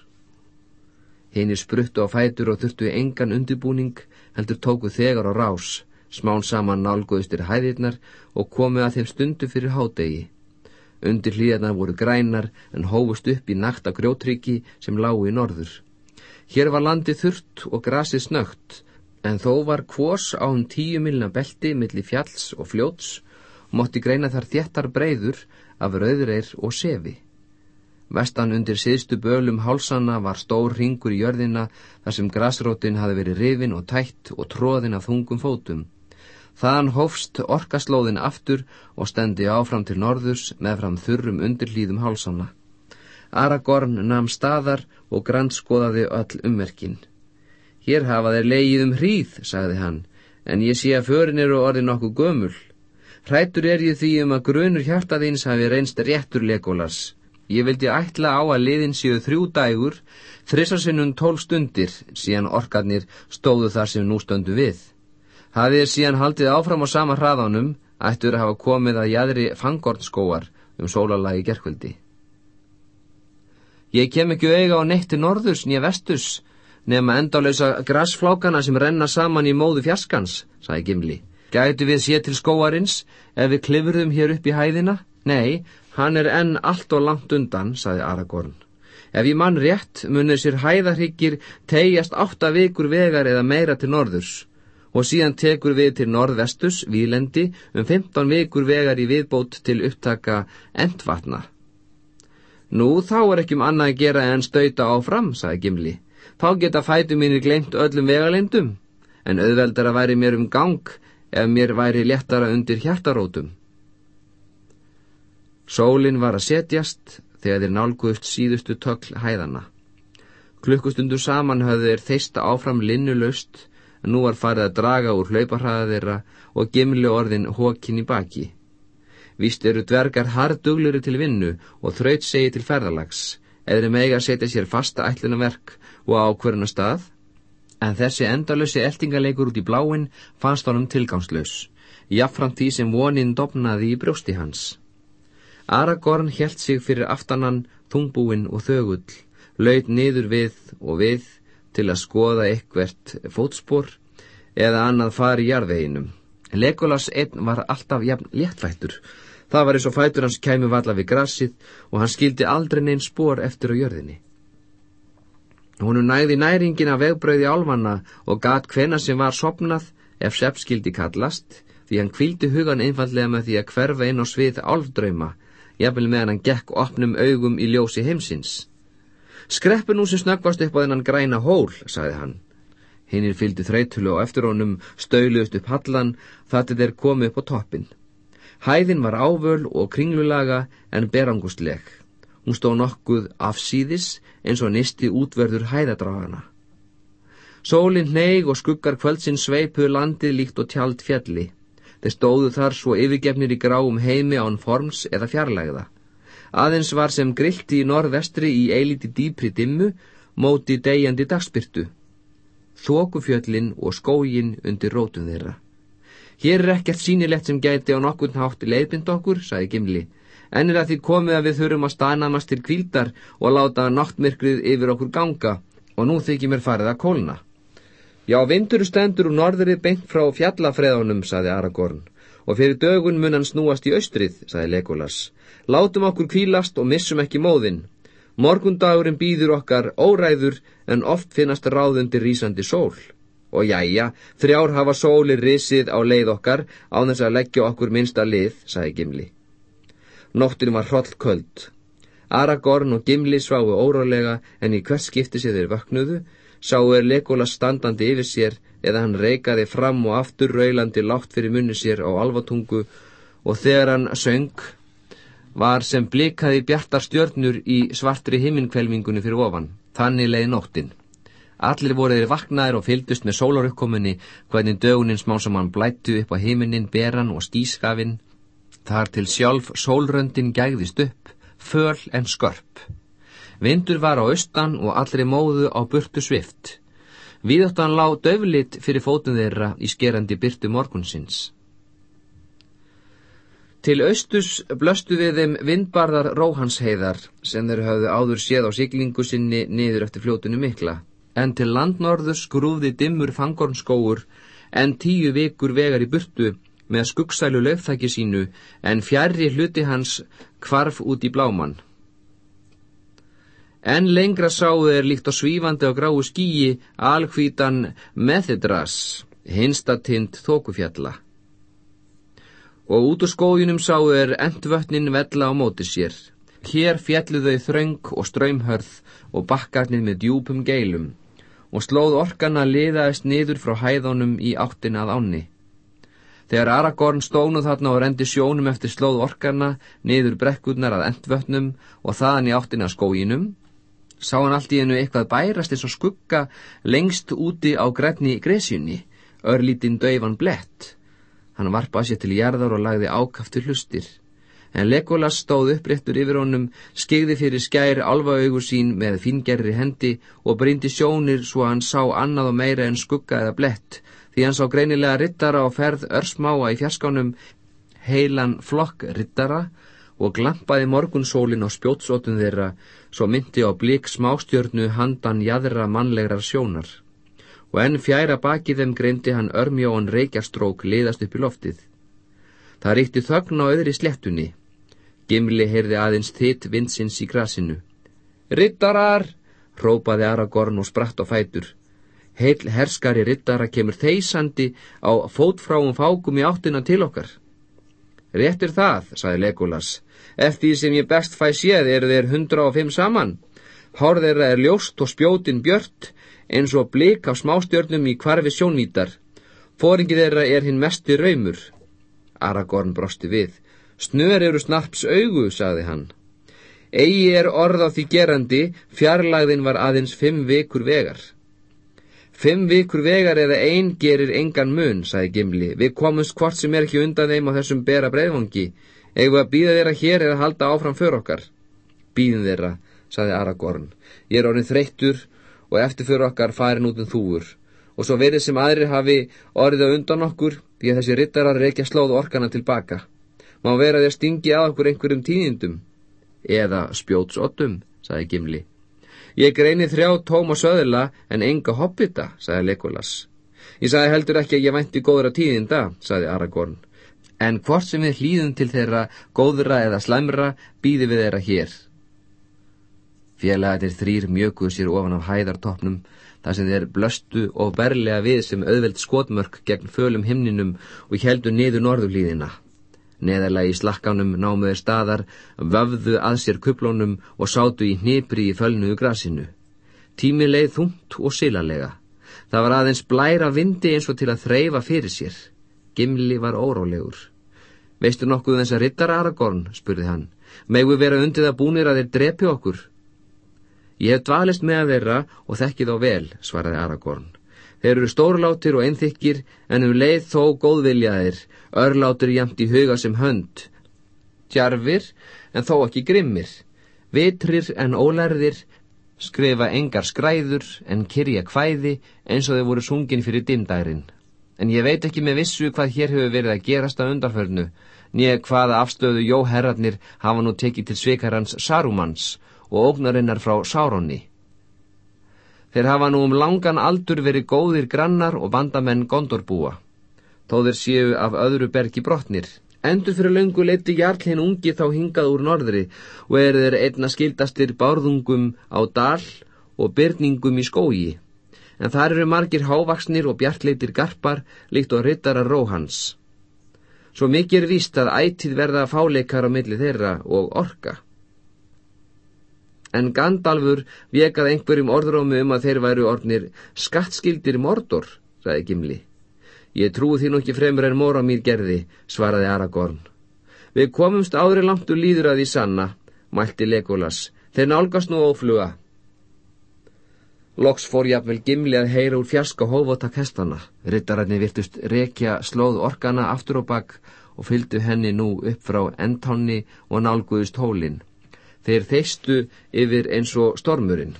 Hinnir spruttu á fætur og þurftu engan undirbúning, heldur tóku þegar á rás, smán saman nálguðustir hæðirnar og komu að þeim stundu fyrir hádegi. Undir hlýðarnar voru grænar en hófust upp í nakta grjótryggi sem lágu í norður. Hér var landi þurrt og grasið snögt, en þó var kvós á um tíu milna belti millir fjalls og fljóts mótti greina þar þéttar breyður af rauðreir og sefi. Vestan undir síðstu bölum hálsanna var stór ringur í jörðina þar sem grasrótin hafi verið rifin og tætt og tróðin af þungum fótum. Þaðan hófst orkaslóðin aftur og stendi áfram til norðurs með fram þurrum undirlýðum hálsanna. Aragorn nam staðar og grannskoðaði öll ummerkin. Hér hafa þeir leigið um hríð, sagði hann, en ég sé að förin eru orðið nokkuð gömul. Hrætur er ég því um að grunur hjartaðins hafi reynst réttur legolas. Ég vildi ætla á að liðin séu þrjú dægur, þrissarsinnum tól stundir, síðan orkarnir stóðu þar sem nú stöndu við. Hafið síðan haldið áfram á sama hraðánum, ættur að hafa komið að jæðri fangornskóar um sólalagi gerkvöldi. Ég kem ekki auðga á neitti norðurs nýja vestus, nema endalösa grassflákana sem renna saman í móðu fjaskans, sagði Gimli. Gætu við sé til skóarins ef við klifurðum hér upp í hæðina? Nei, hann er enn allt og langt undan, sagði Aragorn. Ef ég mann rétt munir sér hæðarhyggir tegjast átta vikur vegar eða meira til norðurs og síðan tekur við til norðvestus, výlendi, um 15 vikur vegar í viðbót til upptaka endvatna. Nú, þá er ekki um annað að gera en stauta áfram, sagði Gimli. Þá geta fætu mínir glemt öllum vegalendum, en auðveldar að væri mér um gang ef mér væri léttara undir hjartarótum. Sólinn var að setjast þegar þeir nálguðust síðustu tökl hæðana. Klukkustundu saman höfðu þeir þeista áfram linnulöst nú var farið að draga úr hlauparhraða þeirra og gemli orðin hókin í baki. Vist eru dvergar hardugluri til vinnu og þraut segi til ferðalags, eða mega setja sér fasta ætlunarverk og ákverðuna stað, en þessi endalösi eltingaleikur út í bláin fannst honum tilgangslaus, jafnframt því sem vonin dopnaði í brjósti hans. Aragorn helt sig fyrir aftanan, þungbúin og þögull, laut niður við og við, til að skoða eitthvert fótspor eða annað fari í jarðveginum. Legolas einn var alltaf jafn léttfættur. Það var eins og fætur hans kæmi valla við grassið og hann skildi aldrei neinn spor eftir á jörðinni. Húnu næði næringin af vegbröði álmanna og gat hvena sem var sopnað ef sepp skildi kallast því hann kvildi hugan einfallega með því að hverfa inn á svið álfdrauma jafnvel meðan hann gekk opnum augum í ljósi heimsins. Skreppu nú sem snöggvast upp á þennan græna hól, sagði hann. Hinnir fylgdi þreytulu og eftir honum stöluðust upp hallan þar til þeir komi upp á toppin. Hæðin var ávöl og kringlulaga en berangustleg. Hún stó nokkuð afsýðis eins og nisti útverður hæðadragana. Sólinn neig og skuggar kvöldsinn sveipuð landið líkt og tjald fjalli. Þeir stóðu þar svo yfirgefnir í gráum heimi án forms eða fjarlægða. Aðeins var sem grilti í norðvestri í eiliti dýpri dimmu móti degjandi dagspyrtu. Þókufjöllin og skógin undir rótum þeirra. Hér er ekkert sínilegt sem gæti á nokkurn hátt leiðbind okkur, sagði Gimli. En er að því komið að við þurfum að stanamast til kvíldar og láta náttmyrkrið yfir okkur ganga og nú þykir mér farið að kólna. Já, vindur stendur úr norðrið beint frá fjallafreðunum, sagði Aragorn, og fyrir dögun mun hann snúast í austrið, sagði Legolas. Látum okkur kvílast og missum ekki móðin. Morgundagurinn býður okkar óræður en oft finnast ráðundir rýsandi sól. Og jæja, þrjár hafa sólir risið á leið okkar á þess að leggja okkur minnsta lið, sagði Gimli. Nóttin var hroll köld. Aragorn og Gimli sváu órálega en í hvert skipti sér þeir vöknuðu, sáu er Legolas standandi yfir sér eða hann reikaði fram og aftur raulandi látt fyrir munni sér á alvatungu og þegar hann söng var sem blikaði bjartar stjörnur í svartri himminkvelmingunni fyrir ofan. Þannig leiði nóttin. Allir voruðir vaknaðir og fyldust með sólarukkomunni hvernig döguninn smá sem hann blættu upp á himinin, beran og skískafinn. Þar til sjálf sólröndin gægðist upp, föl en skörp. Vindur var á austan og allri móðu á burtu svift. Víðáttan lág döflit fyrir fótun þeirra í skerandi byrtu morgunsins. Til austus blöstu við þeim vindbarðar róhansheiðar sem þeir hafðu áður séð á siglingu sinni niður eftir fljótunum mikla. En til landnorðus grúði dimmur fangornskóur en tíu vikur vegar í burtu með skuggsælu löfþæki sínu en fjærri hluti hans kvarf út í bláman. En lengra sáu er líkt á svífandi á gráu skíi alhvítan Methedras, hinstatind þókufjalla og út úr skójunum sáu er endvötnin vella á móti sér. Hér fjallu þau þraung og ströymhörð og bakkarnir með djúpum geilum og slóð orkana liðaðist niður frá hæðunum í áttina að ánni. Þegar Aragorn stónu þarna og rendi sjónum eftir slóð orkana niður brekkurnar að endvötnum og þaðan í áttina að skójinum, sá hann allt í hennu eitthvað bærast eins og skugga lengst úti á grefni gresjunni, örlítinn döifan blett. Hann varpaði sér til jarðar og lagði ákaftur hlustir. En Legolas stóð uppréttur yfir honum, skegði fyrir skær alvaaugur sín með fingerri hendi og brindi sjónir svo hann sá annað og meira en skugga eða blett, því hann sá greinilega rittara á ferð örsmáa í fjarskánum, heilan flokk rittara og glampaði morgunsólin á spjótsótun þeirra, svo myndi á blik smástjörnu handan jæðra mannlegrar sjónar og enn fjæra bakið þeim greindi hann örmjóan reykjastrók liðast upp í loftið. Það ríkti þögn á öðri slettunni. Gimli heyrði aðeins þitt vindsins í grasinu. Rittarar! rópaði Aragorn og spratt á fætur. Heil herskari rittara kemur þeisandi á fótfráum fákum í áttina til okkar. Réttir það, saði Legolas. Eftir sem ég best fæ séð eru þeir hundra og fimm saman. Hár þeirra er ljóst og spjótin björt, eins og blik af smástjörnum í kvarfi sjónvítar. Fóringið þeirra er hinn mesti raumur. Aragorn brosti við. Snör eru snarps augu, sagði hann. Egi er orð á því gerandi, fjarlagðin var aðeins fimm vikur vegar. Fimm vikur vegar eða einn gerir engan mun, sagði Gimli. Við komumst hvort sem er ekki undan þeim á þessum bera breyðvangi. Egu að býða þeirra hér eða halda áfram för okkar. Býðin þeirra, sagði Aragorn. Ég er orðin þreyttur og eftir fyrir okkar farin út um þúur og svo verið sem aðrir hafi orðið undan okkur því að þessi rittarar reykja slóð orkana tilbaka má vera því að stingi að okkur einhverjum tíðindum eða spjótsottum, sagði Gimli ég greini þrjá tóma söðla en enga hoppita, sagði Legolas. Ég sagði heldur ekki að ég vænti góðra tíðinda, sagði Aragorn. En hvort sem við hlýðum til þeirra góðra eða slæmra býði við þeirra hér. Félagarnir þrýr mjöguðu sér ofan af hæðartopnum þar sem þeir blöstu og berlega við sem auðveld skotmörk gegn fölum himninum og heldu niður norðulíðina. Neðarlega í slakkánum námuður staðar, vöfðu að sér kuplónum og sátu í hnipri í fölnuðu grasinu. Tími leið þúnt og silalega. Það var aðeins blæra vindi eins og til að þreyfa fyrir sér. Gimli var órólegur. Veistu nokkuð um þess að rittara Aragorn, spurði hann. Megu vera undið að búnir að þeir drepi okkur. Ég hef dvalist með að þeirra og þekki þá vel, svaraði Aragorn. Þeir eru stórlátir og einþykkir en um leið þó góðviljaðir, örlátir jæmt í huga sem hönd. Tjarfir en þó ekki grimmir, vitrir en ólærðir, skrifa engar skræður en kyrja kvæði eins og þeir voru sungin fyrir dimdærin. En ég veit ekki með vissu hvað hér hefur verið að gerast á undarförnu, nýja hvaða afstöðu jóherrarnir hafa nú tekið til sveikarans Sarumans og ógnarinnar frá Sárónni. Þeir hafa nú um langan aldur verið góðir grannar og bandamenn gondorbúa, þó þeir séu af öðru bergi brotnir. Endur fyrir löngu leiti Jarlinn ungi þá hingað úr norðri og er þeir einna skildastir bárðungum á dal og byrningum í skógi. En þar eru margir hávaksnir og bjartleitir garpar líkt og ryttara róhans. Svo mikið er víst að ætið verða fáleikar á milli þeirra og orka. En Gandalfur vekað einhverjum orðrómi um að þeir væru orðnir skattskildir mordor, sagði Gimli. Ég trúi því nú ekki fremur en mór á mér gerði, svaraði Aragorn. Við komumst ári langt úr líður að því sanna, mælti Legolas. Þeir nálgast nú ófluga. Loks fór jafnvel Gimli að heyra úr fjarska hófotak hestana. Rittararni virtust rekja slóð orkana aftur og bakk og fylgdu henni nú upp frá entáni og nálguðust hólinn. Þeir þeistu yfir eins og stormurinn.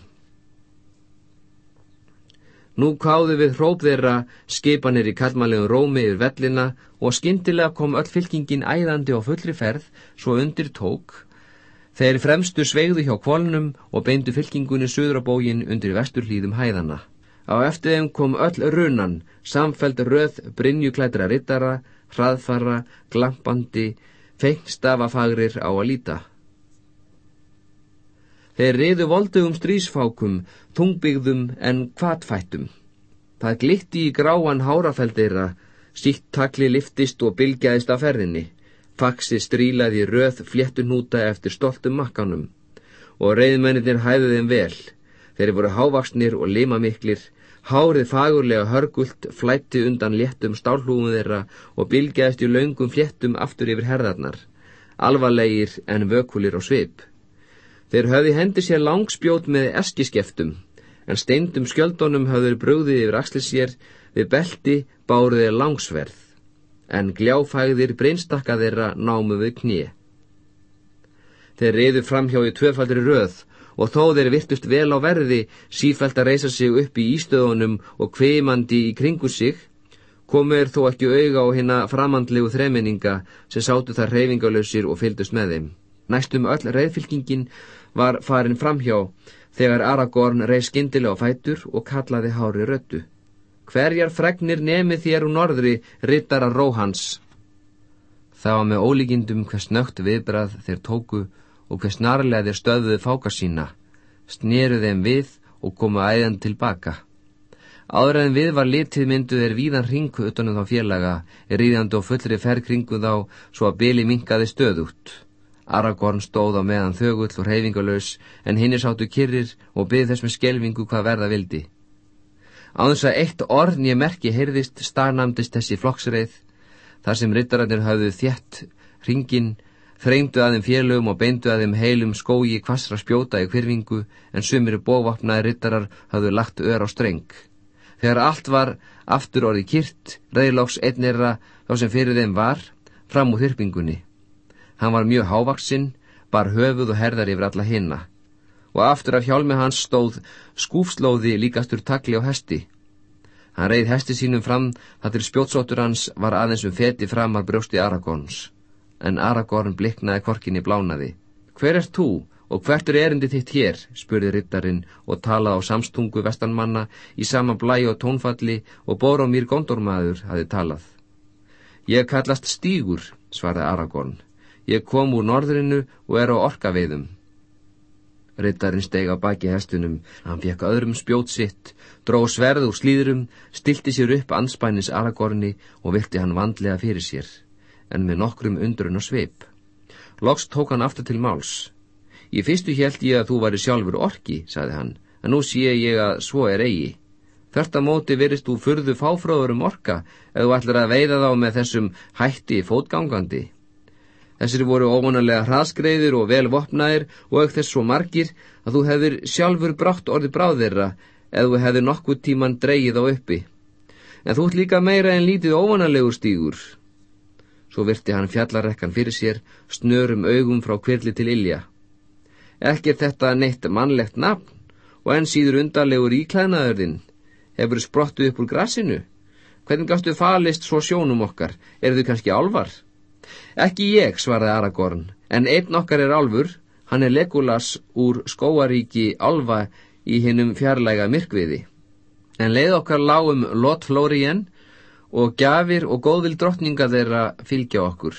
Nú káðu við hróp þeirra skipanir í kallmannlegum rómi yfir vellina og skindilega kom öll fylkingin æðandi á fullri ferð svo undir tók. Þeir fremstu sveigðu hjá kvolnum og beindu fylkingunni söðrabógin undir vesturlýðum hæðana. Á eftir þeim kom öll runan, samfeld röð, brinjuklætra rittara, hraðfara, glampandi, fengstafafagrir á að líta. Þeir riðu voldugum strísfákum, þungbyggðum en kvatfættum. Það glitti í gráan hárafeldeira, sítt takli liftist og bylgjaðist af ferðinni. Faxi strílaði röð fléttunúta eftir stoltum makkanum og reyðmennir hæðu þeim vel. Þeir voru hávaksnir og limamiklir, Hárið fagurlega hörgult flætti undan léttum stálhúum þeirra og bylgjaðist í laungum fléttum aftur yfir herðarnar, alvarlegir en vökulir á svip. Þeir höfði hendi sér langspjót með eskiskeftum, en steindum skjöldunum höfður brúðið yfir axlissér við belti báruðið langsverð, en gljáfægðir breinstakka þeirra námu við knið. Þeir reyðu framhjá í tvöfaldri röð og þó þeir virtust vel á verði sífælt að reysa sig upp í ístöðunum og kveimandi í kringu sig, komu er þó ekki auga á hérna framandlegu þremenninga sem sátu þar reyfingalösir og fyldust með þeim. Næstum öll reyðfylkingin var farin framhjá þegar Aragorn reyð skindilega á fætur og kallaði hári röttu. Hverjar fregnir nemi þér úr norðri rittara róhans? Það var með ólíkindum hvers nögt viðbrað þeir tóku og hver snarlega þeir stöðuðu fáka sína, sneru þeim við og komu æðan tilbaka. Áður en við var litið myndu þeir víðan ringu utanum þá félaga, ríðandi og fullri ferð kringu þá svo að byli minkaði stöðút. Aragorn stóð á meðan þögull og reyfingalös en hinn er sáttu kyrrir og byggði þess með skelvingu hvað verða vildi. Á þess að eitt orðn ég merki heyrðist starnamdist þessi flokksreið, þar sem rittararnir hafðu þjætt ringin þreymdu að þeim félögum og beindu að þeim heilum skógi kvassra spjóta í kvirfingu en sumir bóvapnaði rittarar hafðu lagt ör á streng. Þegar allt var aftur orði kýrt, reyðlóks einnirra þá sem fyrir þeim var, fram úr þyrpingunni. Hann var mjög hávaksinn, bar höfuð og herðar yfir alla hinna og aftur af hjálmi hans stóð skúfslóði líkastur takli á hesti. Hann reyð hesti sínum fram þar til spjótsóttur hans var aðeins um feti framar brjósti Aragóns en Aragorn bliknaði korkinni blánaði. Hver ert þú og hvert er erindi þitt hér? spurði rittarinn og talaði á samstungu vestanmanna í sama blæ og tónfalli og Boromír Gondormaður hafi talað. Ég kallast Stígur, svaraði Aragorn. Ég kom úr norðrinu og er á orkaveiðum. Rittarinn steg á baki hestunum, hann fekk öðrum spjót sitt, dró sverð úr slíðrum, stilti sér upp anspænis Aragorni og vilti hann vandlega fyrir sér en með nokkrum undrun og sveip. Loks tók hann aftur til máls. Í fyrstu held ég að þú væri sjálfur orki, saði hann, en nú sé ég að svo er eigi. Þörta móti verist þú furðu fáfröður um orka ef þú ætlar að veiða þá með þessum hætti fótgangandi. Þessir voru óvonalega hraðskreiðir og vel vopnaðir og auk þess svo margir að þú hefðir sjálfur brátt orði bráðirra eða þú hefðir nokkuð tíman dreyið á uppi. En þú ert líka meira en lítið óvanalegur stígur. Svo virti hann fjallarekkan fyrir sér, snörum augum frá kvirli til Ilja. Ekki er þetta neitt mannlegt nafn og enn síður undarlegur íklæðnaðurðinn. Hefur sprottu upp úr grassinu? Hvernig gafstu falist svo sjónum okkar? Er þau kannski álvar? Ekki ég, svaraði Aragorn, en einn okkar er álfur, hann er Legolas úr skóaríki álva í hinnum fjarlæga myrkviði. En leið okkar lágum Lot Flórien og gjafir og góðvild drottninga þeirra fylgja okkur.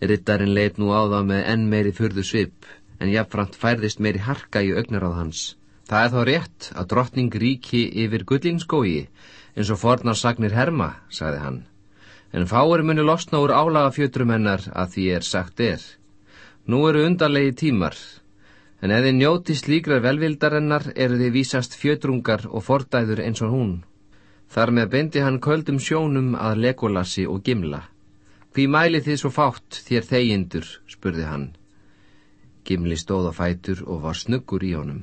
Rittarinn leit nú á það með enn meiri fyrðu svip, en jafnframt færðist meiri harka í augnaráð hans. Það er þá rétt að drottning ríki yfir gullinskói, eins og fornar sagnir herma, sagði hann. En fáir muni losna úr álaga fjötrum hennar að því er sagt er. Nú eru undarlegi tímar. En þið njóti slíkrar velvildarinnar eru þið vísast fjötrungar og fordæður eins og hún. Þar með bendi hann köldum sjónum að Legolasi og Gimla. Hví mæli þið svo fátt þér þegindur, spurði hann. Gimli stóð á fætur og var snuggur í honum.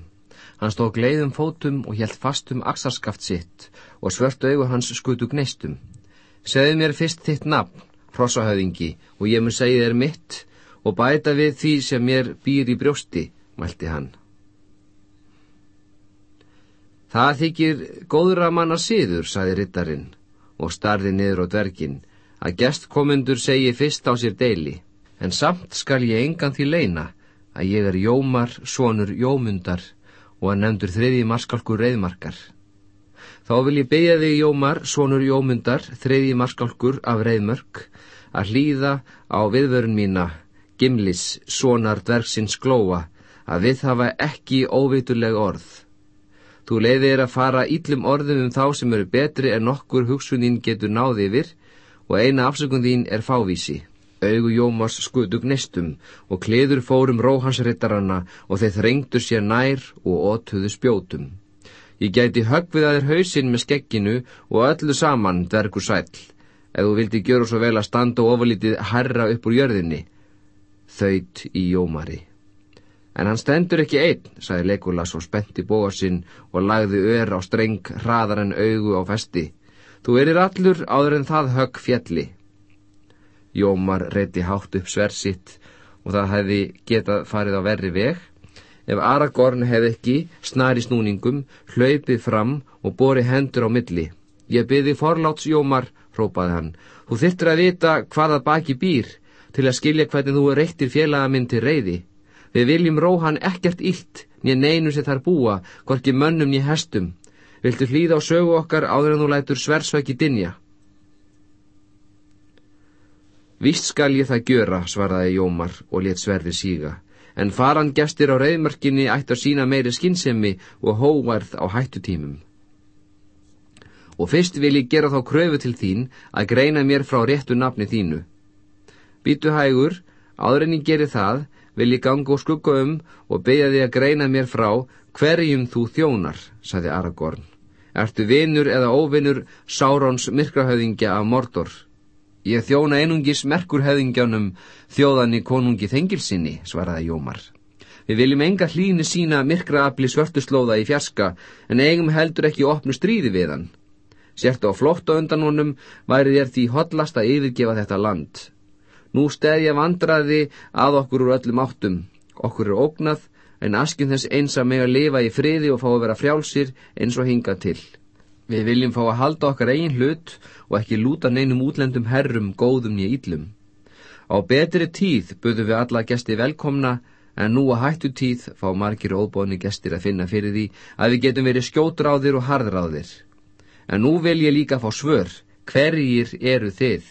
Hann stóð gleiðum fótum og helt fastum axarskaft sitt og svört augu hans skutu gneistum. Segðu mér fyrst þitt nafn, hrossahöðingi, og ég mun segja þér mitt og bæta við því sem mér býr í brjósti mælti hann. Það þykir góðra manna síður, saði rittarinn og starði niður á dvergin, að gestkomundur segi fyrst á sér deili, en samt skal ég engan því leina að ég er jómar, sonur jómundar og að nefndur þriði marskalkur reyðmarkar. Þá vil ég beigja þig, Jómar, sonur Jómundar, þriði marskalkur af reyðmörk, að hlýða á viðvörun mína, Gimlis, sonar dvergsins glóa, að við hafa ekki óvituleg orð. Þú leiðir að fara íllum orðum um þá sem eru betri en nokkur hugsunin getur náði yfir og eina afsökun þín er fávísi. Augu Jómas skutu gnistum og kleður fórum róhansrittaranna og þeir þrengdu sér nær og ótuðu spjótum. Ég gæti höggvið að þér hausinn með skegginu og öllu saman, dvergur sæl, ef þú vildi gjöru svo vel að standa og ofalítið herra upp úr jörðinni. Þaut í Jómari. En hann stendur ekki einn, sagði Legolas og spenti bóa sinn og lagði ör á streng hraðar en augu á festi. Þú erir allur áður en það högg fjalli. Jómar reytti hátt upp sversitt og það hefði getað farið á verri veg. Ef Aragorn hefði ekki, snari snúningum, hlaupið fram og bori hendur á milli. Ég byrði forláts, Jómar, hrópaði hann. Þú þittur að vita hvaða baki býr til að skilja hvernig þú reyktir félaga minn til reyði. Við viljum róhan ekkert illt, nýja neinu sem þar búa, hvorki mönnum nýja hestum. Viltu hlýða á sögu okkar áður en þú lætur sversvæki dinja? Vist skal ég það gjöra, svaraði Jómar og let sverði síga. En faran gestir á reyðmörkinni ætti að sína meiri skinnsemi og hóvarð á hættutímum. Og fyrst vil ég gera þá kröfu til þín að greina mér frá réttu nafni þínu. Býtu hægur, áður en ég geri það, vil ég ganga og skugga um og beigja því að greina mér frá hverjum þú þjónar, saði Aragorn. Ertu vinur eða óvinur Sáróns myrkrahöðingja af Mordor? Ég þjóna einungis merkurhöðingjanum þjóðan í konungi þengilsinni, svaraði Jómar. Við viljum enga hlíni sína myrkraafli svörtuslóða í fjarska, en eigum heldur ekki opnu stríði við hann. Sért á flott á undan honum væri þér því hotlast að yfirgefa þetta land. Nú stæðja vandraði að okkur úr öllum áttum. Okkur er ógnað, en askinn þess eins að mega lifa í friði og fá að vera frjálsir eins og hinga til. Við viljum fá að halda okkar eigin hlut og ekki lúta neinum útlendum herrum, góðum nýja íllum. Á betri tíð buðum við alla gesti velkomna, en nú að hættu tíð fá margir óbóðni gestir að finna fyrir því að við getum verið skjótráðir og harðráðir. En nú vil ég líka fá svör, hverjir eru þið?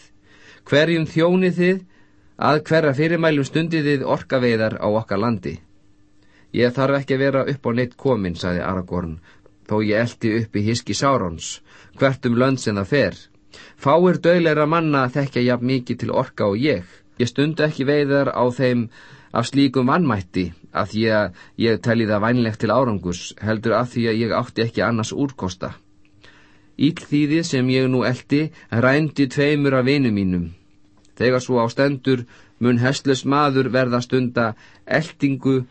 Hverjum þjónið þið að hverja fyrirmælum stundið þið orkaveiðar á okkar landi. Ég þarf ekki að vera upp á neitt komin, saði Aragorn, þó ég eldi upp í hiski Sárons, hvert um lönd sem það fer. Fáir dögleira manna þekkja jafn mikið til orka og ég. Ég stundi ekki veiðar á þeim af slíkum vannmætti að að ég telli það vænlegt til árangus, heldur að því að ég átti ekki annars úrkosta. Ílþýðið sem ég nú eldi rændi tveimur af vinu mínum, Þegar svo á stendur mun hestlus maður verða stunda eldingu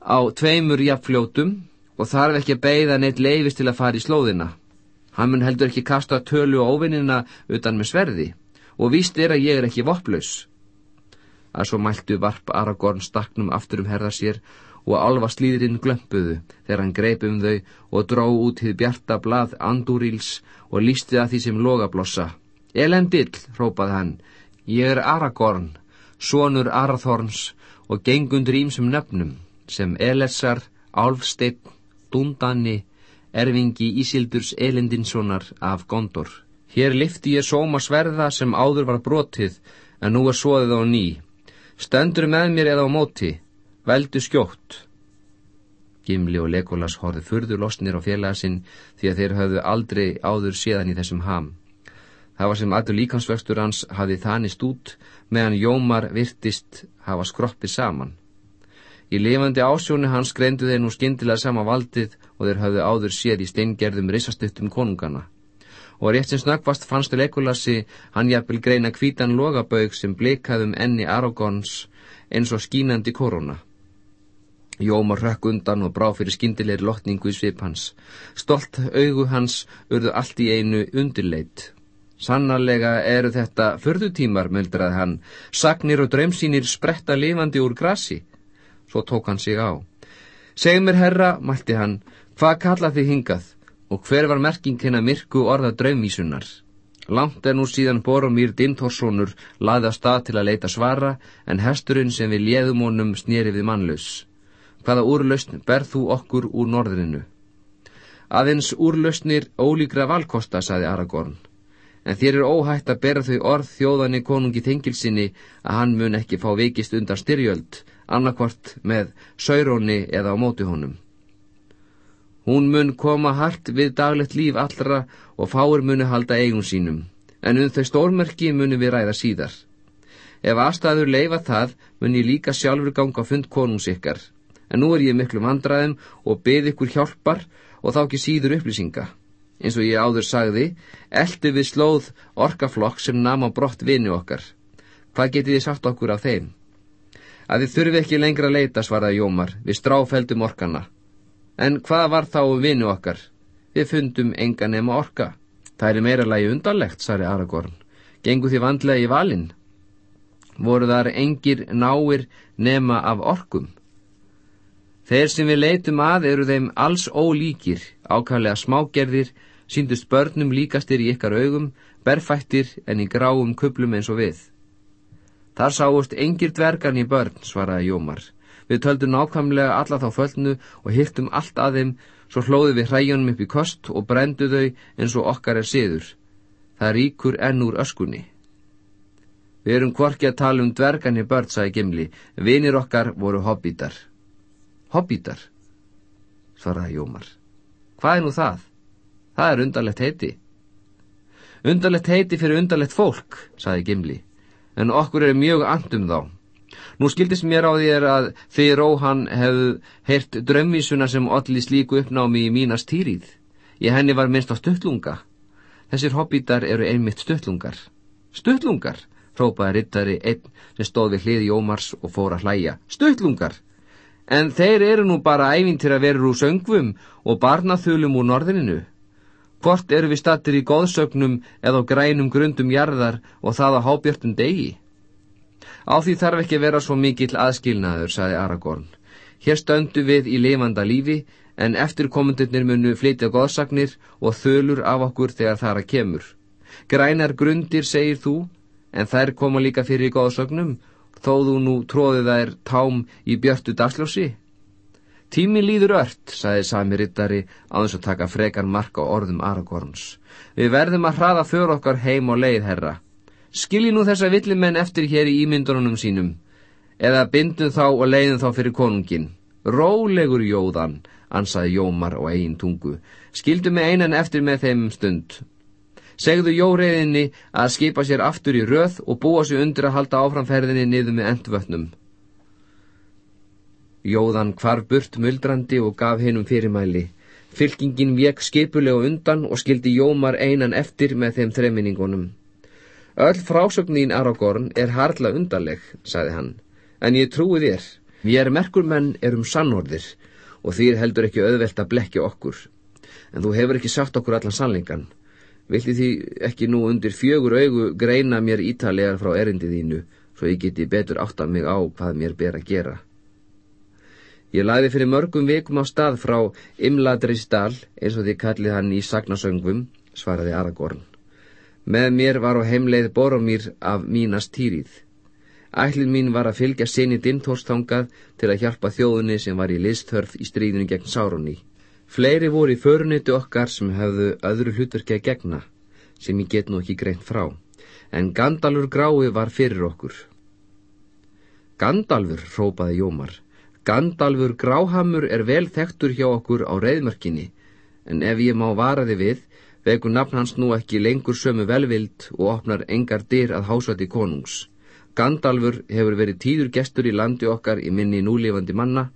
á tveimur jafnfljótum og þarf ekki að beigða neitt leifist til að fara í slóðina. Hann mun heldur ekki kasta tölu á óvinnina utan með sverði og víst er að ég er ekki vopplaus. Að svo mæltu varp Aragorn staknum aftur um herða sér og alva slíðirinn glömpuðu þegar hann greip um þau og dró út hið bjarta blað andúríls og lísti að því sem logablossa. Elendill, hrópað hann, Ég er Aragorn, sonur Arathorns og gengundur ímsum nöfnum sem Elessar, Álfsteinn, Dundani, erfingi Ísildurs Elindinssonar af Gondor. Hér lifti ég sóma sverða sem áður var brotið en nú er svoðið á ný. Stöndur með mér eða á móti, veldu skjótt. Gimli og Legolas horfið furður losnir á félagasinn því að þeir höfðu aldrei áður séðan í þessum ham. Það var sem allur líkansvöxtur hans hafi þanist út meðan Jómar virtist hafa skroppið saman. Í lifandi ásjónu hans greindu þeir nú skindilega sama valdið og þeir hafðu áður séð í steingerðum risastuttum konungana. Og rétt sem snöggvast fannstu Legolassi hann jafnvel greina kvítan logabaug sem blikaðum enni Aragons eins og skínandi korona. Jómar rökk undan og brá fyrir skindilegri lotningu í svip hans. Stolt augu hans urðu allt í einu undirleit. Sannarlega eru þetta förðutímar, möldraði hann. Sagnir og draumsýnir spretta lifandi úr grassi. Svo tók hann sig á. Segð mér herra, mælti hann, hvað kalla þið hingað og hver var merking hennar myrku orða draumvísunar? Langt er nú síðan Boromír Dintorsonur laði á stað til að leita svara en hesturinn sem við léðum honum snýri við mannlaus. Hvaða úrlausn berð þú okkur úr norðrinu? Aðeins úrlausnir ólíkra valkosta, saði Aragorn. En þér er óhætt að bera þau orð þjóðanir konungi þengilsinni að hann mun ekki fá vikist undan styrjöld, annarkvart með sauróni eða á móti honum. Hún mun koma hart við daglegt líf allra og fáir muni halda eigum sínum, en um þau stórmerki muni við ræða síðar. Ef aðstæður leifa það, mun ég líka sjálfur ganga að fund konungs ykkar, en nú er ég miklu vandraðum og beð ykkur hjálpar og þá ekki síður upplýsinga. Eins og ég áður sagði, eldu við slóð orkaflokk sem nama brott vini okkar. Hvað getið þið sagt okkur af þeim? Að þið þurfi ekki lengra að leita, svaraði Jómar, við stráfældum orkana. En hvað var þá um vinu okkar? Við fundum enga nema orka. Það er meira lagi undarlegt, sari Aragorn. Gengu því vandlega í valinn. Voru þar engir náir nema af orkum. Þeir sem við leitum að eru þeim alls ólíkir, ákvæmlega smágerðir, síndust börnum líkastir í ykkar augum, berfættir en í gráum kuplum eins og við. Þar sáust engir dvergan í börn, svaraði Jómar. Við töldum nákvæmlega alla þá föllnu og hirtum allt að þeim, svo hlóðu við hræjónum upp í kost og brendu þau eins og okkar er siður. Það ríkur enn úr öskunni. Við erum hvorki að tala um dvergan í börn, sagði Gimli. Vinir okkar voru hobbítar. Hobbítar? svaraði Jómar. Hvað er nú það? Það er undarlegt heiti. Undarlegt heiti fyrir undarlegt fólk, sagði Gimli. En okkur er mjög andum þá. Nú skildist mér á þér að þið Róhan hefðu heyrt drömvísuna sem allir slíku uppnámi í mínast týrið. Ég henni var minnst á stuttlunga. Þessir hobbítar eru einmitt stuttlungar. Stuttlungar, hrópaði rittari einn sem stóð við hliði Jómars og fór að hlæja. Stuttlungar! En þeir eru nú bara ævintir að vera úr söngvum og barnaþulum úr norðininu. Hvort eru við stattir í góðsögnum eða á grænum grundum jarðar og það á hábjörtum degi? Á því þarf ekki vera svo mikill aðskilnaður, saði Aragorn. Hér stöndu við í lifanda lífi, en eftirkomundurnir munu flytja goðsagnir og þölur af okkur þegar þar að kemur. Grænar grundir, segir þú, en þær koma líka fyrir í goðsögnum, þó þú nú tróði þær tám í björtu dagsljósi. Tími líður ört, saði sami rittari á þess að taka frekar marka orðum Aragorns. Við verðum að hraða för okkar heim og leið, herra. Skilji nú þessa villimenn eftir hér í ímyndunum sínum, eða bindum þá og leiðum þá fyrir konungin. Rólegur jóðan, ansaði Jómar og eigin tungu, skildu með einan eftir með þeim um stund. Segðu jóreiðinni að skipa sér aftur í röð og búa sér undir að halda áframferðinni niður með endvötnum. Jóðan hvar burt muldrandi og gaf hennum fyrirmæli. Fylkingin vek skipulega undan og skildi Jómar einan eftir með þeim þreminningunum. Öll frásögnin Aragorn er harla undarleg, sagði hann, en ég trúi þér. Við erum merkurmenn erum sannorðir og þýr heldur ekki auðvelt að blekja okkur. En þú hefur ekki sagt okkur allan sannleikan. Vilti því ekki nú undir fjögur augu greina mér ítalegar frá erindi þínu, svo ég geti betur átta mig á hvað mér ber að gera. Ég lagði fyrir mörgum vikum á stað frá Imladrisdal, eins og því kallið hann í sagnasöngvum, svaraði Aragorn. Með mér var á heimleið Boromír af mínast týrið. Ætlin mín var að fylgja sinni dintórstangað til að hjálpa þjóðunni sem var í listörf í stríðinu gegn Sárunni. Fleiri voru í förunitu okkar sem hefðu öðru hlutverki að gegna, sem ég get nú ekki greint frá, en Gandalfur grái var fyrir okkur. Gandalfur, rópaði Jómar, Gandalfur gráhamur er vel þektur hjá okkur á reyðmörkinni, en ef ég má varaði við, vekur nafn hans nú ekki lengur sömu velvild og opnar engar dyr að hásvæti konungs. Gandalfur hefur verið tíður gestur í landi okkar í minni núlifandi manna.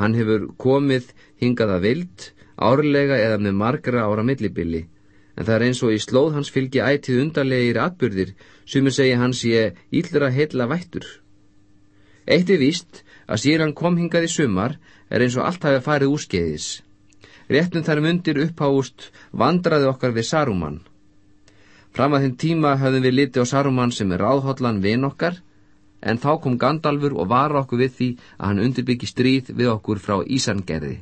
Hann hefur komið hingaða vild, árlega eða með margra ára millibili, en það er eins og í slóð hans fylgi ætið undarlegir atbyrðir sem er segja hans ég íllra heilla vættur. Eitt er víst að síðan kom hingað í sumar er eins og allt hafi farið úrskeiðis. Réttum þar mundir uppháust vandraði okkar við Saruman. Fram að þeim tíma höfðum við litið á Saruman sem er ráðhóllan vinn okkar, en þá kom Gandalfur og var okkur við því að hann undirbyggi stríð við okkur frá Ísangerði.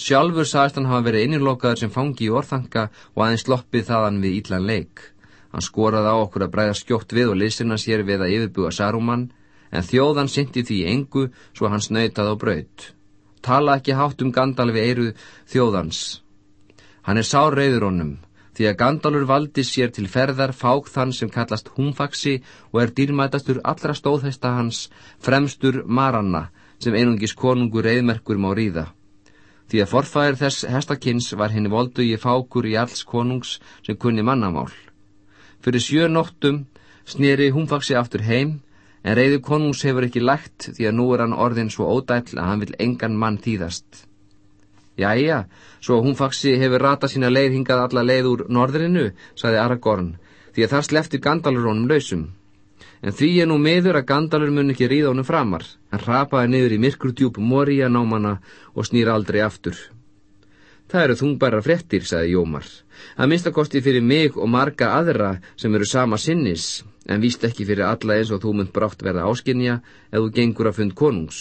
Sjálfur sagðist hann hafa verið innirlokaður sem fangi í orðhanka og aðeins sloppið þaðan við ítlan leik. Hann skoraði á okkur að bræða skjótt við og liðsina sér við að yfirbuga Saruman, en þjóðan syndi því engu svo hann snautað á braut. Tala ekki hátt um Gandalfi eiru þjóðans. Hann er sár reyður honum, því að Gandalfur valdi sér til ferðar fák þann sem kallast Húmfaxi og er dýrmætastur allra stóðhesta hans, fremstur Maranna, sem einungis konungur reyðmerkur má ríða. Því að forfæðir þess hestakins var henni voldu í fákur í alls konungs sem kunni mannamál. Fyrir sjö nóttum snýri Húmfaxi aftur heim, en reyðu konungs hefur ekki lægt því að nú er hann orðin svo ódæll að hann vil engan mann þýðast. Jæja, svo hún faksi hefur rata sína leið hingað alla leið úr norðrinu, saði Aragorn, því að þar sleftir Gandalur honum lausum. En því er nú meður að Gandalur mun ekki ríða honum framar, hann rapaði niður í myrkur djúb Moria námanna og snýr aldrei aftur. Það eru þungbæra frettir, saði Jómar. Það minnstakosti fyrir mig og marga aðra sem eru sama sinnis, en víst ekki fyrir alla eins og þú munt brátt verða áskinja eða þú gengur að fund konungs.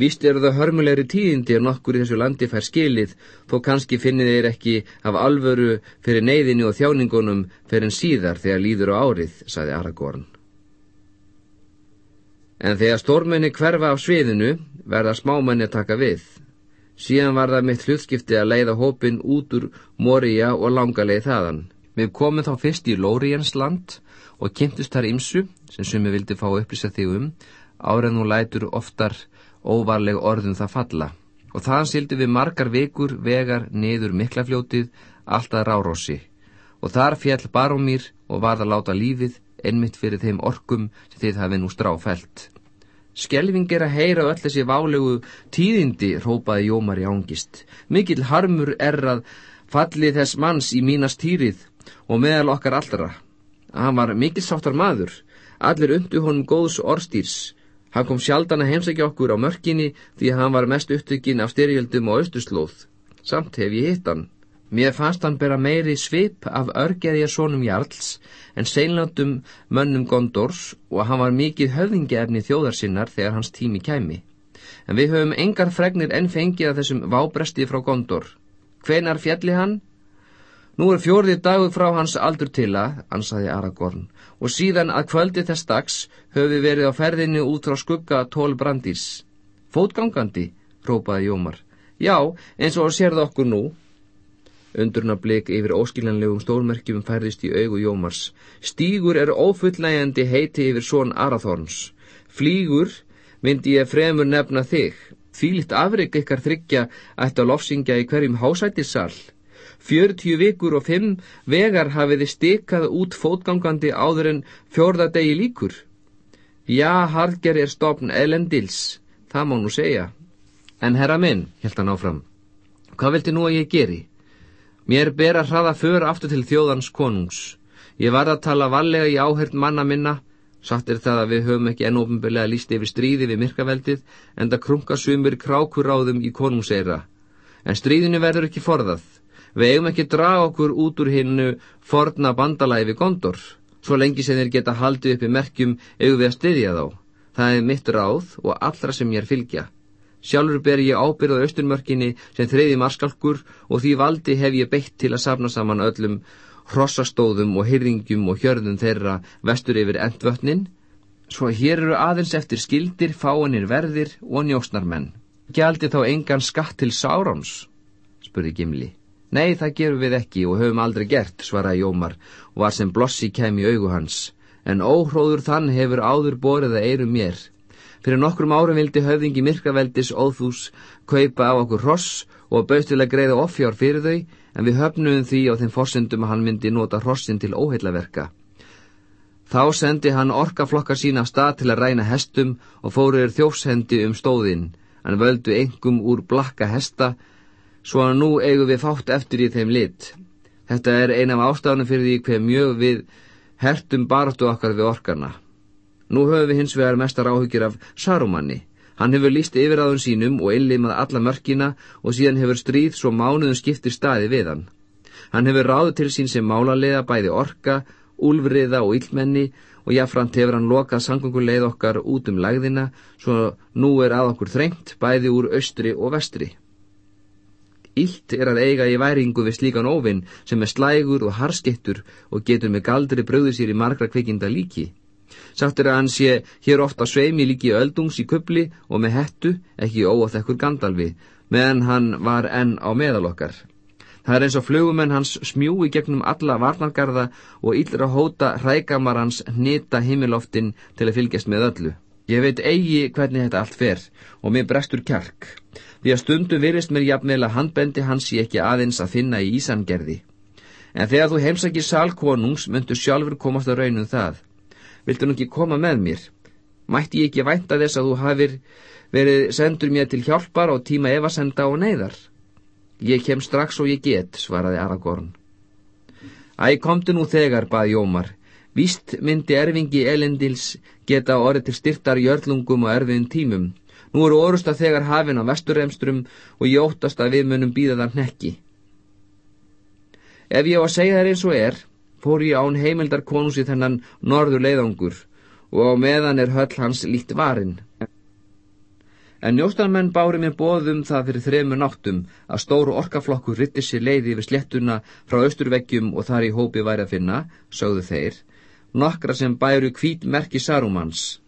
Víst eru það hörmulegri tíðindi að nokkur í þessu landi fær skilið, þó kannski finnir þeir ekki af alvöru fyrir neyðinu og þjáningunum fyrir en síðar þegar líður á árið, saði Aragorn. En þegar stórmenni hverfa af sviðinu, verða smámenni að taka við. Síðan var það mitt hlutskipti að leiða hópin út úr Moria og langa leið þaðan. Við komum þá fyrst í Lóriens land og kynntust þar ymsu, sem sumi vildi fá upplýsa þig um, árið nú lætur oftar óvarleg orðum það falla og þaðan sildi við margar vikur vegar niður miklafljótið alltaf rárósi og þar fjall barómýr og varð að láta lífið einmitt fyrir þeim orkum sem þið hafi nú stráfælt. Skelving er að heyra öll þessi válegu tíðindi, rópaði Jómar í ángist. Mikil harmur er að fallið þess manns í mínastýrið og meðal okkar allra. Hann var mikil sáttar maður, allir undu honum góðs orstýrs, Hann kom sjaldan að heimsækja okkur á mörkinni því hann var mest upptökin af styrjöldum og austuslóð. Samt hef ég hitt hann. Mér fannst hann bera meiri svip af örgeðja sónum Jarls en seinlandum mönnum Gondors og hann var mikið höfðingeefni þjóðarsinnar þegar hans tími kæmi. En við höfum engar fregnir enn fengið að þessum vábresti frá Gondor. Hvenar fjalli hann? Nú er fjórðið dagur frá hans aldur til að, ansaði Aragorn, og síðan að kvöldi þess dags höfum við verið á ferðinu út frá skugga tól brandís. Fótgangandi, rópaði Jómar. Já, eins og sérðu okkur nú. Undurna blik yfir óskiljanlegum stórmerkjum færðist í augu Jómars. Stígur er ófullnægjandi heiti yfir són Arathorns. Flígur myndi ég fremur nefna þig. Þýlitt afrygg ykkar þryggja ætti að lofsingja í hverjum hásætissall. Fjörtjú vikur og fimm vegar hafiði stikað út fótgangandi áður en fjörðadegi líkur. Já, harger er stopn elendils, það má nú segja. En herra minn, held hann áfram, hvað vilti nú að ég geri? Mér ber að hraða för aftur til þjóðans konungs. Ég var að tala vallega í áhert manna minna, satt er það að við höfum ekki ennópenbilega líst yfir stríði við myrkaveldið, en það krunga sumir krákuráðum í konungseira. En stríðinu verður ekki forðað. Við eigum ekki draga okkur út úr hinnu forna bandalæfi við gondor. Svo lengi sem þeir geta haldið upp í merkjum eigum við að styðja þá. Það er mitt ráð og allra sem ég er fylgja. Sjálfur ber ég ábyrðað austurmörkinni sem þreyði marskalkur og því valdi hef ég beitt til að safna saman öllum hrossastóðum og hyrðingjum og hjörðum þeirra vestur yfir endvötnin. Svo hér eru aðeins eftir skildir, fáinir verðir og njósnarmenn. Gjaldi þá engan skatt til Sárons? spurði Gimli. Nei, það gerum við ekki og höfum aldrei gert, svaraði Jómar og var sem blossi kem í augu hans. En óhróður þann hefur áður borið að eirum mér. Fyrir nokkrum árum vildi höfðingi myrkraveldis óþús kaupa á okkur hross og bauðst til að greiða offjár fyrir þau, en við höfnum því á þeim forsendum að hann myndi nota hrossin til óheitlaverka. Þá sendi hann orkaflokkar sína stað til að ræna hestum og fóruður þjófshendi um stóðinn, en völdu engum úr blakka hesta, svo að nú eigum við fátt eftir í þeim lit. Þetta er ein af ástafanum fyrir því hver mjög við hertum baratu okkar við orkarna. Nú höfum við hins vegar mestar áhugir af Sarumanni. Hann hefur líst yfiráðun sínum og illimað alla mörkina og síðan hefur stríð svo mánuðum skiptir staði við hann. Hann hefur ráðu til sín sem málarlega bæði orka úlfriða og illmenni og jáfnframt hefur hann lokað sangunguleið okkar út um lagðina svo nú er að okkur þrengt bæði úr austri og vestri. Ílt er að eiga í væringu við slíkan óvinn sem er slægur og harskettur og getur með galdri bröðu sér í margra kvikinda líki. Sagt er að hann sé hér ofta sveimi líki öldungs í kubli og með hettu, ekki óáþekkur gandalvi, meðan hann var enn á meðal okkar. Það er eins og flugumenn hans smjúi gegnum alla varnargarða og íllra hóta hrækamar hans nýta himiloftin til að fylgjast með öllu. Ég veit eigi hvernig þetta allt fer og mér brestur kjark. Því að stundum virist mér jafnvel að handbendi hans ég ekki aðeins að finna í Ísangerði. En þegar þú heimsækir salkonungs myndur sjálfur komast að raunum það. Viltu nú ekki koma með mér? Mætti ég ekki vænta þess að þú hafir verið sendur mér til hjálpar á tíma evasenda og neyðar? Ég kem strax og ég get, svaraði Aragorn. Æ, komdu nú þegar, baði Jómar. Víst myndi erfingi elendils geta orðið til styrtar jörlungum og erfiðin tímum. Nú eru orusta þegar hafin á vesturremstrum og ég óttast að við munum býða þar nekki. Ef ég á að segja þær eins og er, fór ég án heimildar konus í þennan norður leiðangur og á meðan er höll hans líkt varin. En njóstanmenn bári mér bóðum það fyrir þremu náttum að stóru orkaflokkur rytti sér leiði yfir slettuna frá austurveggjum og þar í hópi væri að finna, sögðu þeir, nokkra sem bæru kvít merki Sarumans.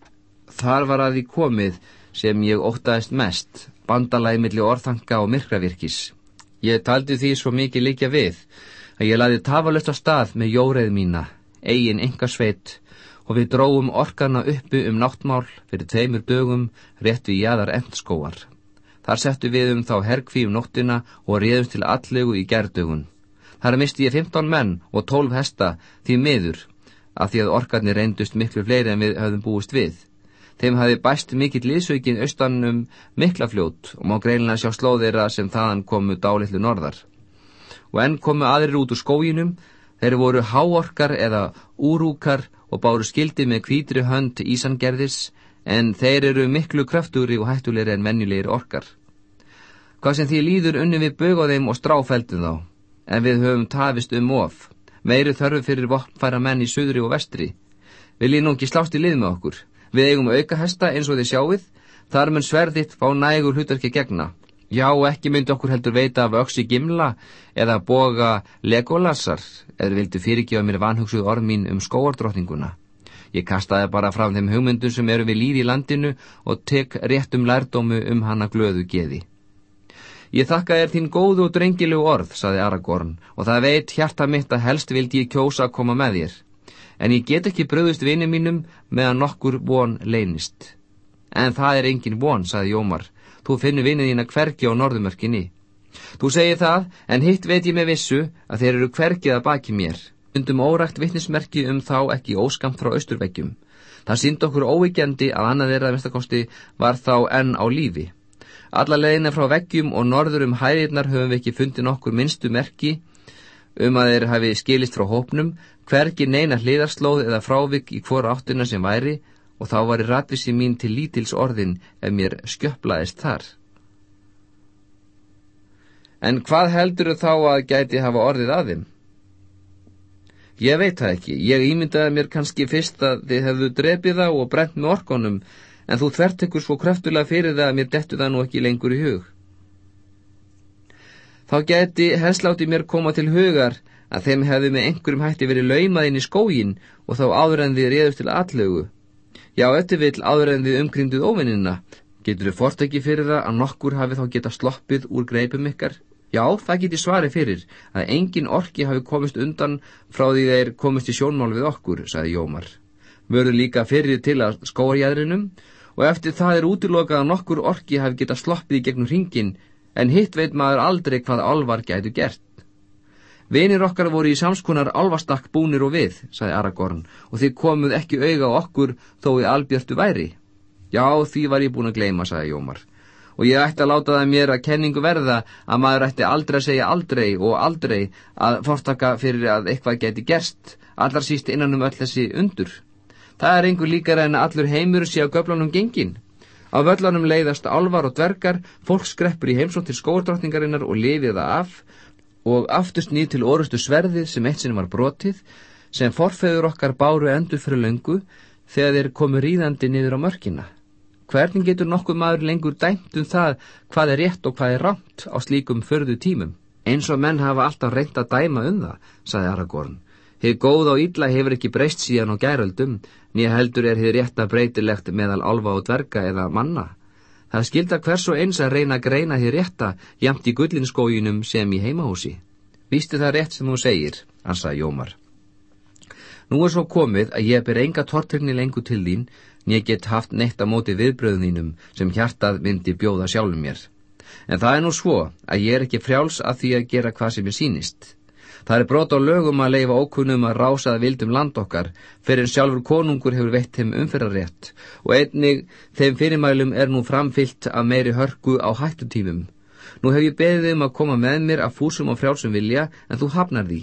Þar var að því komið sem ég óttaðist mest, bandalæði millir orðanga og myrkravirkis. Ég taldi því svo mikið líka við að ég laði tafalust á stað með jóreið mína, eigin enga sveit og við dróum orkana uppu um náttmál fyrir tveimur dögum rétt við jæðar endskóar. Þar settu við um þá herkví um nóttina og réðum til allegu í gerdögun. Þar misti ég 15 menn og 12 hesta því miður, af því að orkarnir reyndust miklu fleiri en við höfðum búist við. Þeim hafi bæst mikill liðsaukin austanum mikla fljót og má greinlega sjá slóðeira sem þaðan komu dálitlu norðar. Og enn komu aðrir út úr skóginum, þeir voru háorkar eða úrúkar og báru skildi með kvítri hönd ísangerðis en þeir eru miklu kraftúri og hættulegri en venjulegir orkar. Hvað sem því líður unni við bög á þeim og stráfældum þá, en við höfum tafist um of, meiri þörfu fyrir vopnfæra menn í söðri og vestri. Vil ég nú ekki slást í lið með okkur? Við eigum auka hesta eins og þið sjáuð, þar mun sverðitt fá nægur hlutarki gegna. Já, ekki myndi okkur heldur veita af öksi gimla eða boga legolassar, eða vildu fyrirgefa mér vanhugsuð orð mín um skóardrottninguna. Ég kastaði bara frá þeim hugmyndum sem eru við líði í landinu og tek réttum lærdómu um hana glöðu geði. Ég þakka þér þín góðu og drengilegu orð, saði Aragorn, og það veit hjarta mitt að helst vildi ég kjósa að koma með þér. En ég get ekki bröðust vinið mínum meðan nokkur von leynist. En það er engin von, saði Jómar þú finnur vinið þína hvergi á norðumörkinni. Þú segir það, en hitt veit ég með vissu að þeir eru hvergið að baki mér. Undum órækt vittnismerki um þá ekki óskamt frá austurveggjum. Það sínd okkur óvíkjandi að annað þeirra mestakosti var þá enn á lífi. Alla leðina frá veggjum og norður um hæðirnar höfum við ekki fundið nokkur minnstu merki um að þeir hafi skilist frá hópnum, hvergi neina hliðarslóð eða frávik í hvora áttuna sem væri og þá var í ratvissi mín til lítils orðin ef mér skjöplaðist þar. En hvað heldur þá að gæti hafa orðið að þeim? Ég veit það ekki, ég ímyndaði mér kannski fyrst að þið hefðu drefið þá og brent með orkonum, en þú þvert ekkur svo kraftulega fyrir það að mér dettu það nú ekki lengur í hug. Þá gæti hensláti mér koma til hugar að þeim hefði með einhverjum hætti verið laumaðinn í skógin og þá áður en þið réðust til allögu Já, eftir vill áður en við umkringduð óvinnina. Getur þið fort ekki fyrir það að nokkur hafi þá geta sloppið úr greipum ykkar? Já, það geti svari fyrir að engin orki hafi komist undan frá því þeir komist í sjónmál við okkur, sagði Jómar. Mörðu líka fyrir til að skóarjæðrinum og eftir það er útilokað að nokkur orki hafi geta sloppið í gegnum hringin en hitt veit maður aldrei hvað alvar gætu gert. Vinir okkar voru í samskonar alvastakk búnir og við, sagði Aragorn, og þið komuð ekki auga á okkur þó í albjörtu væri. Já, því var ég búin að gleima, sagði Jómar. Og ég ætti að láta það mér að kenningu verða að maður ætti aldrei að segja aldrei og aldrei að fortaka fyrir að eitthvað geti gerst, allar síst innan um öll þessi undur. Það er einhver líkar en allur heimur sé á göflunum gengin. Á völlanum leiðast alvar og dvergar, fólk skreppur í heimsótt til skóardrottningarinnar og lifið það af og aftust nýð til orustu sverðið sem eitt sinn var brotið, sem forfeður okkar báru endur fyrir löngu þegar þeir komu ríðandi niður á mörkina. Hvernig getur nokkuð maður lengur dæmt um það hvað er rétt og hvað er rámt á slíkum förðu tímum? Eins og menn hafa alltaf reynt að dæma um það, saði Aragorn. Hið góð og ítla hefur ekki breyst síðan á gæröldum, nýja heldur er hið rétta breytilegt meðal alfa og dverga eða manna. Það skilda hvers og eins að reyna að greina því rétta jamt í gullinskójunum sem í heimahúsi. Vístu það rétt sem þú segir, ansaði Jómar. Nú er svo komið að ég ber enga tortrygni lengur til þín, en ég get haft neitt á móti viðbröðunínum sem hjartað myndi bjóða sjálfum mér. En það er nú svo að ég er ekki frjáls að því að gera hvað sem ég sínist. Það er brot á lögum að leifa ókunnum að rásaða vildum land okkar fyrir en sjálfur konungur hefur veitt þeim umferðarrétt og einnig þeim fyrirmælum er nú framfyllt af meiri hörku á hættutímum. Nú hef ég beðið um að koma með mér að fúsum og frjálsum vilja en þú hafnar því.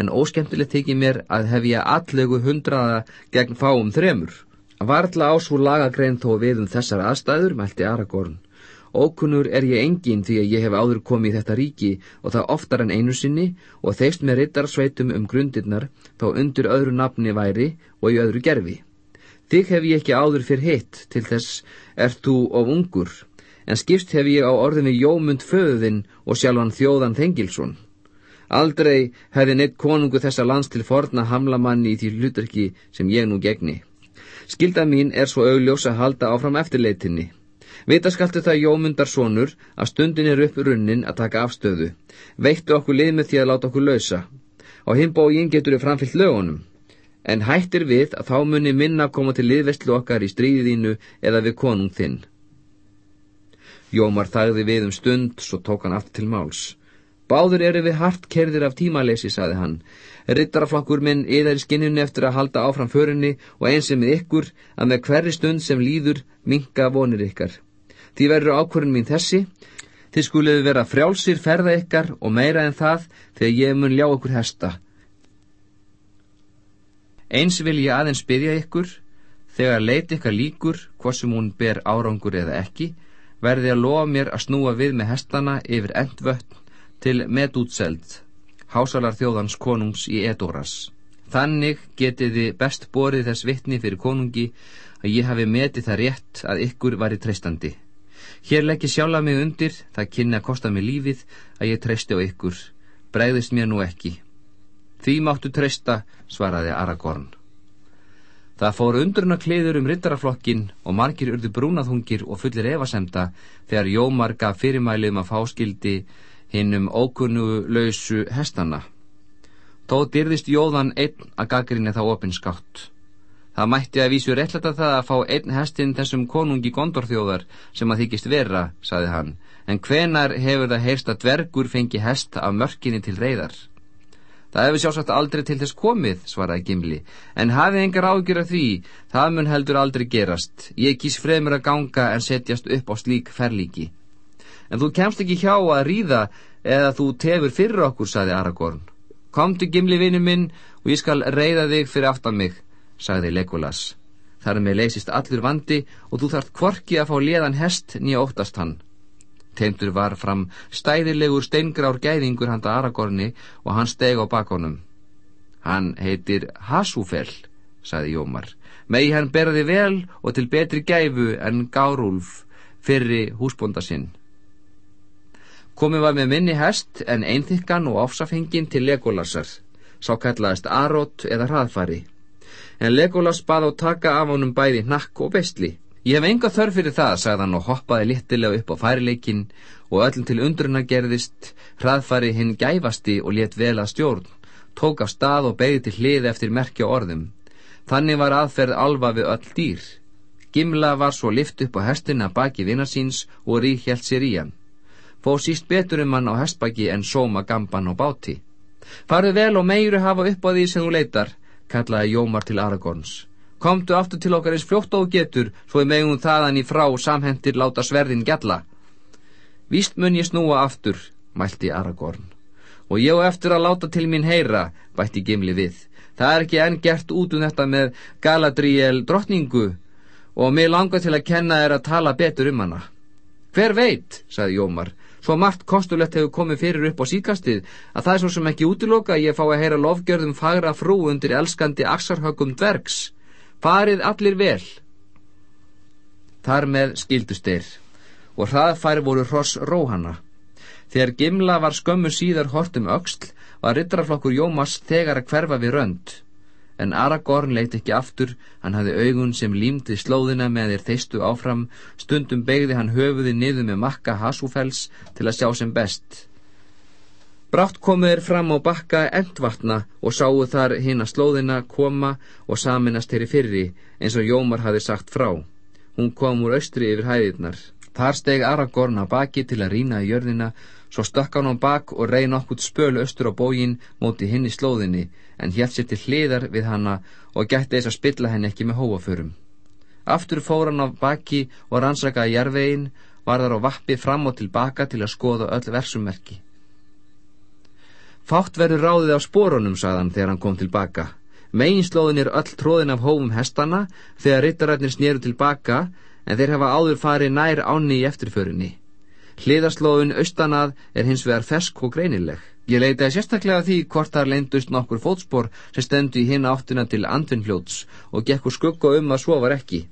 En óskemmtilegt þykir mér að hef ég allögu hundraða gegn fáum þremur. Varðla ásvú lagagrein þó við um þessar aðstæður, mælti Aragorn. Ókunnur er ég engin því að ég hef áður komið í þetta ríki og það oftar en einu sinni og þeist með rittarsveitum um grundirnar þá undir öðru nafni væri og í öðru gerfi. Þig hef ég ekki áður fyrr hitt til þess ert þú of ungur en skipst hef ég á orðinu Jómund föðuðinn og sjálfan þjóðan Þengilsson. Aldrei hefði neitt konungu þessa lands til forna hamla manni í því hlutarki sem ég nú gegni. Skilda mín er svo augljós að halda áfram eftirleitinni. Vitaskaltu það Jómundar sonur að stundin er upp runnin að taka afstöðu. Veittu okkur lið með því að láta okkur lausa. Á himbógin getur við framfyllt lögunum. En hættir við að þá muni minna koma til liðvestlu okkar í stríðinu eða við konung þinn. Jómar þagði við um stund, svo tók hann aftur til máls. Báður eru við hart kerðir af tímalesi, saði hann. Rittaraflokkur minn yðar í skinninu eftir að halda áfram förinni og eins sem ykkur að með hverri stund sem líður minga vonir ykkar. Því verður ákvörðin mín þessi, þið skuliðu vera frjálsir ferða ykkar og meira en það þegar ég mun ljá okkur hesta. Eins vil ég aðeins byggja ykkur, þegar leiti ykkar líkur, hvað sem hún ber árangur eða ekki, verði að lofa mér að snúa við með hestana yfir endvötn til medútseld, hásalar þjóðans konungs í Edoras. Þannig getiði best borið þess vittni fyrir konungi að ég hafi metið það rétt að ykkur var í treystandi. Hér leggir sjálfa mig undir, það kynna að kosta mig lífið að ég treysti á ykkur. Bregðist mér nú ekki. Því máttu treysta, svaraði Aragorn. Það fór undurna kliður um riddaraflokkin og margir urðu brúnaþungir og fullir evasemda þegar Jómar gaf fyrirmæli um að fáskildi hinnum ókunnu lausu hestana. Tó dyrðist Jóðan einn að gaggrinni þá opinskátt. Það mætti að vísu réttlæta það að fá einn hestinn þessum konungi gondorþjóðar sem að þykist vera, saði hann, en hvenar hefur það heyrst að dvergur fengi hest af mörkinni til reyðar? Það hefur sjálfsagt aldrei til þess komið, svaraði Gimli, en hafið engar ágjur af því, það mun heldur aldrei gerast. Ég kýs fremur að ganga en setjast upp á slík ferlíki. En þú kemst ekki hjá að ríða eða þú tefur fyrir okkur, saði Aragorn. Komdu Gimli vinnu minn og ég skal reyða þig fyrir aftan mig sagði Legolas. Þar með leysist allur vandi og þú þart kvorki að fá leðan hest nýja óttast hann. Teimtur var fram stæðilegur steingrár gæðingur handa Aragorni og hann steg á bakonum. Hann heitir Hasúfell, sagði Jómar. Megi hann berði vel og til betri gæfu en Gárúlf fyrri húsbonda sinn. Komið var með minni hest en einþykkan og áfsafengin til Legolasar. Sá kallaðist Arótt eða hraðfari en Legolas bað á taka af honum bæði hnakk og bestli. Ég hef enga þörf fyrir það, sagði hann og hoppaði littilega upp á færileikin og öllum til undruna gerðist, hraðfari hinn gæfasti og let vel að stjórn, tók af stað og beði til hlið eftir merkja orðum. Þannig var aðferð alfa við öll dýr. Gimla var svo lift upp á hestina baki vinnarsíns og rík helt sér í hann. Fó síst betur um hann á hestbaki en sóma gamban og báti. Farðu vel og meiru hafa upp á því sem þú leitar, kallaði Jómar til Aragorns. Komdu aftur til okkar eins fljótt og getur, svo við megum þaðan í frá samhendir láta sverðin gjalla. Víst mun ég snúa aftur, mælti Aragorn. Og ég eftir að láta til mín heyra, bætti Gimli við. Það er ekki enn gert út um þetta með Galadriel drottningu og mér langar til að kenna þér að tala betur um hana. Hver veit, sagði Jómar, Svo margt kostulegt hefur komið fyrir upp á síkastið að það er svo sem ekki útiloka að ég fá að heyra lofgjörðum fagra frú undir elskandi aksarhöggum dvergs. Farið allir vel. Þar með skildustyr og hraðfær voru hross róhanna. Þegar Gimla var skömmu síðar hortum öxl var rittaraflokkur Jómas þegar að hverfa við rönd en Aragorn leitt ekki aftur, hann hafði augun sem límdi slóðina með þér þeistu áfram, stundum begði hann höfuði niður með makka hasúfells til að sjá sem best. Brátt komu þeir fram á bakka endvatna og sáu þar hinn að slóðina koma og saminast þeirri fyrri, eins og Jómar hafi sagt frá. Hún kom úr austri yfir hæðirnar. Þar steg Aragorn að baki til að rína í jörðina Svo stökk hann á bak og rey nokkurt spölu östur á bógin móti hinn í slóðinni en hjælt sér til hliðar við hanna og gætti þess að spilla henni ekki með hóaförum. Aftur fór hann á baki og rannsakaði järvegin, var þar á vappi fram og tilbaka til að skoða öll versummerki. Fátt verður ráðið á spórunum, sagðan þegar hann kom tilbaka. Meginslóðin er öll tróðin af hófum hestana þegar rittarætnir snýru tilbaka en þeir hafa áður farið nær áni í eftirförinni. Hliðarslóðun austanað er hins vegar fesk og greinileg. Ég leitaði sérstaklega því hvort þar leindust nokkur fótspor sem stendu í hinn áttina til andvinnfljóts og gekkur skugga um að svo var ekki.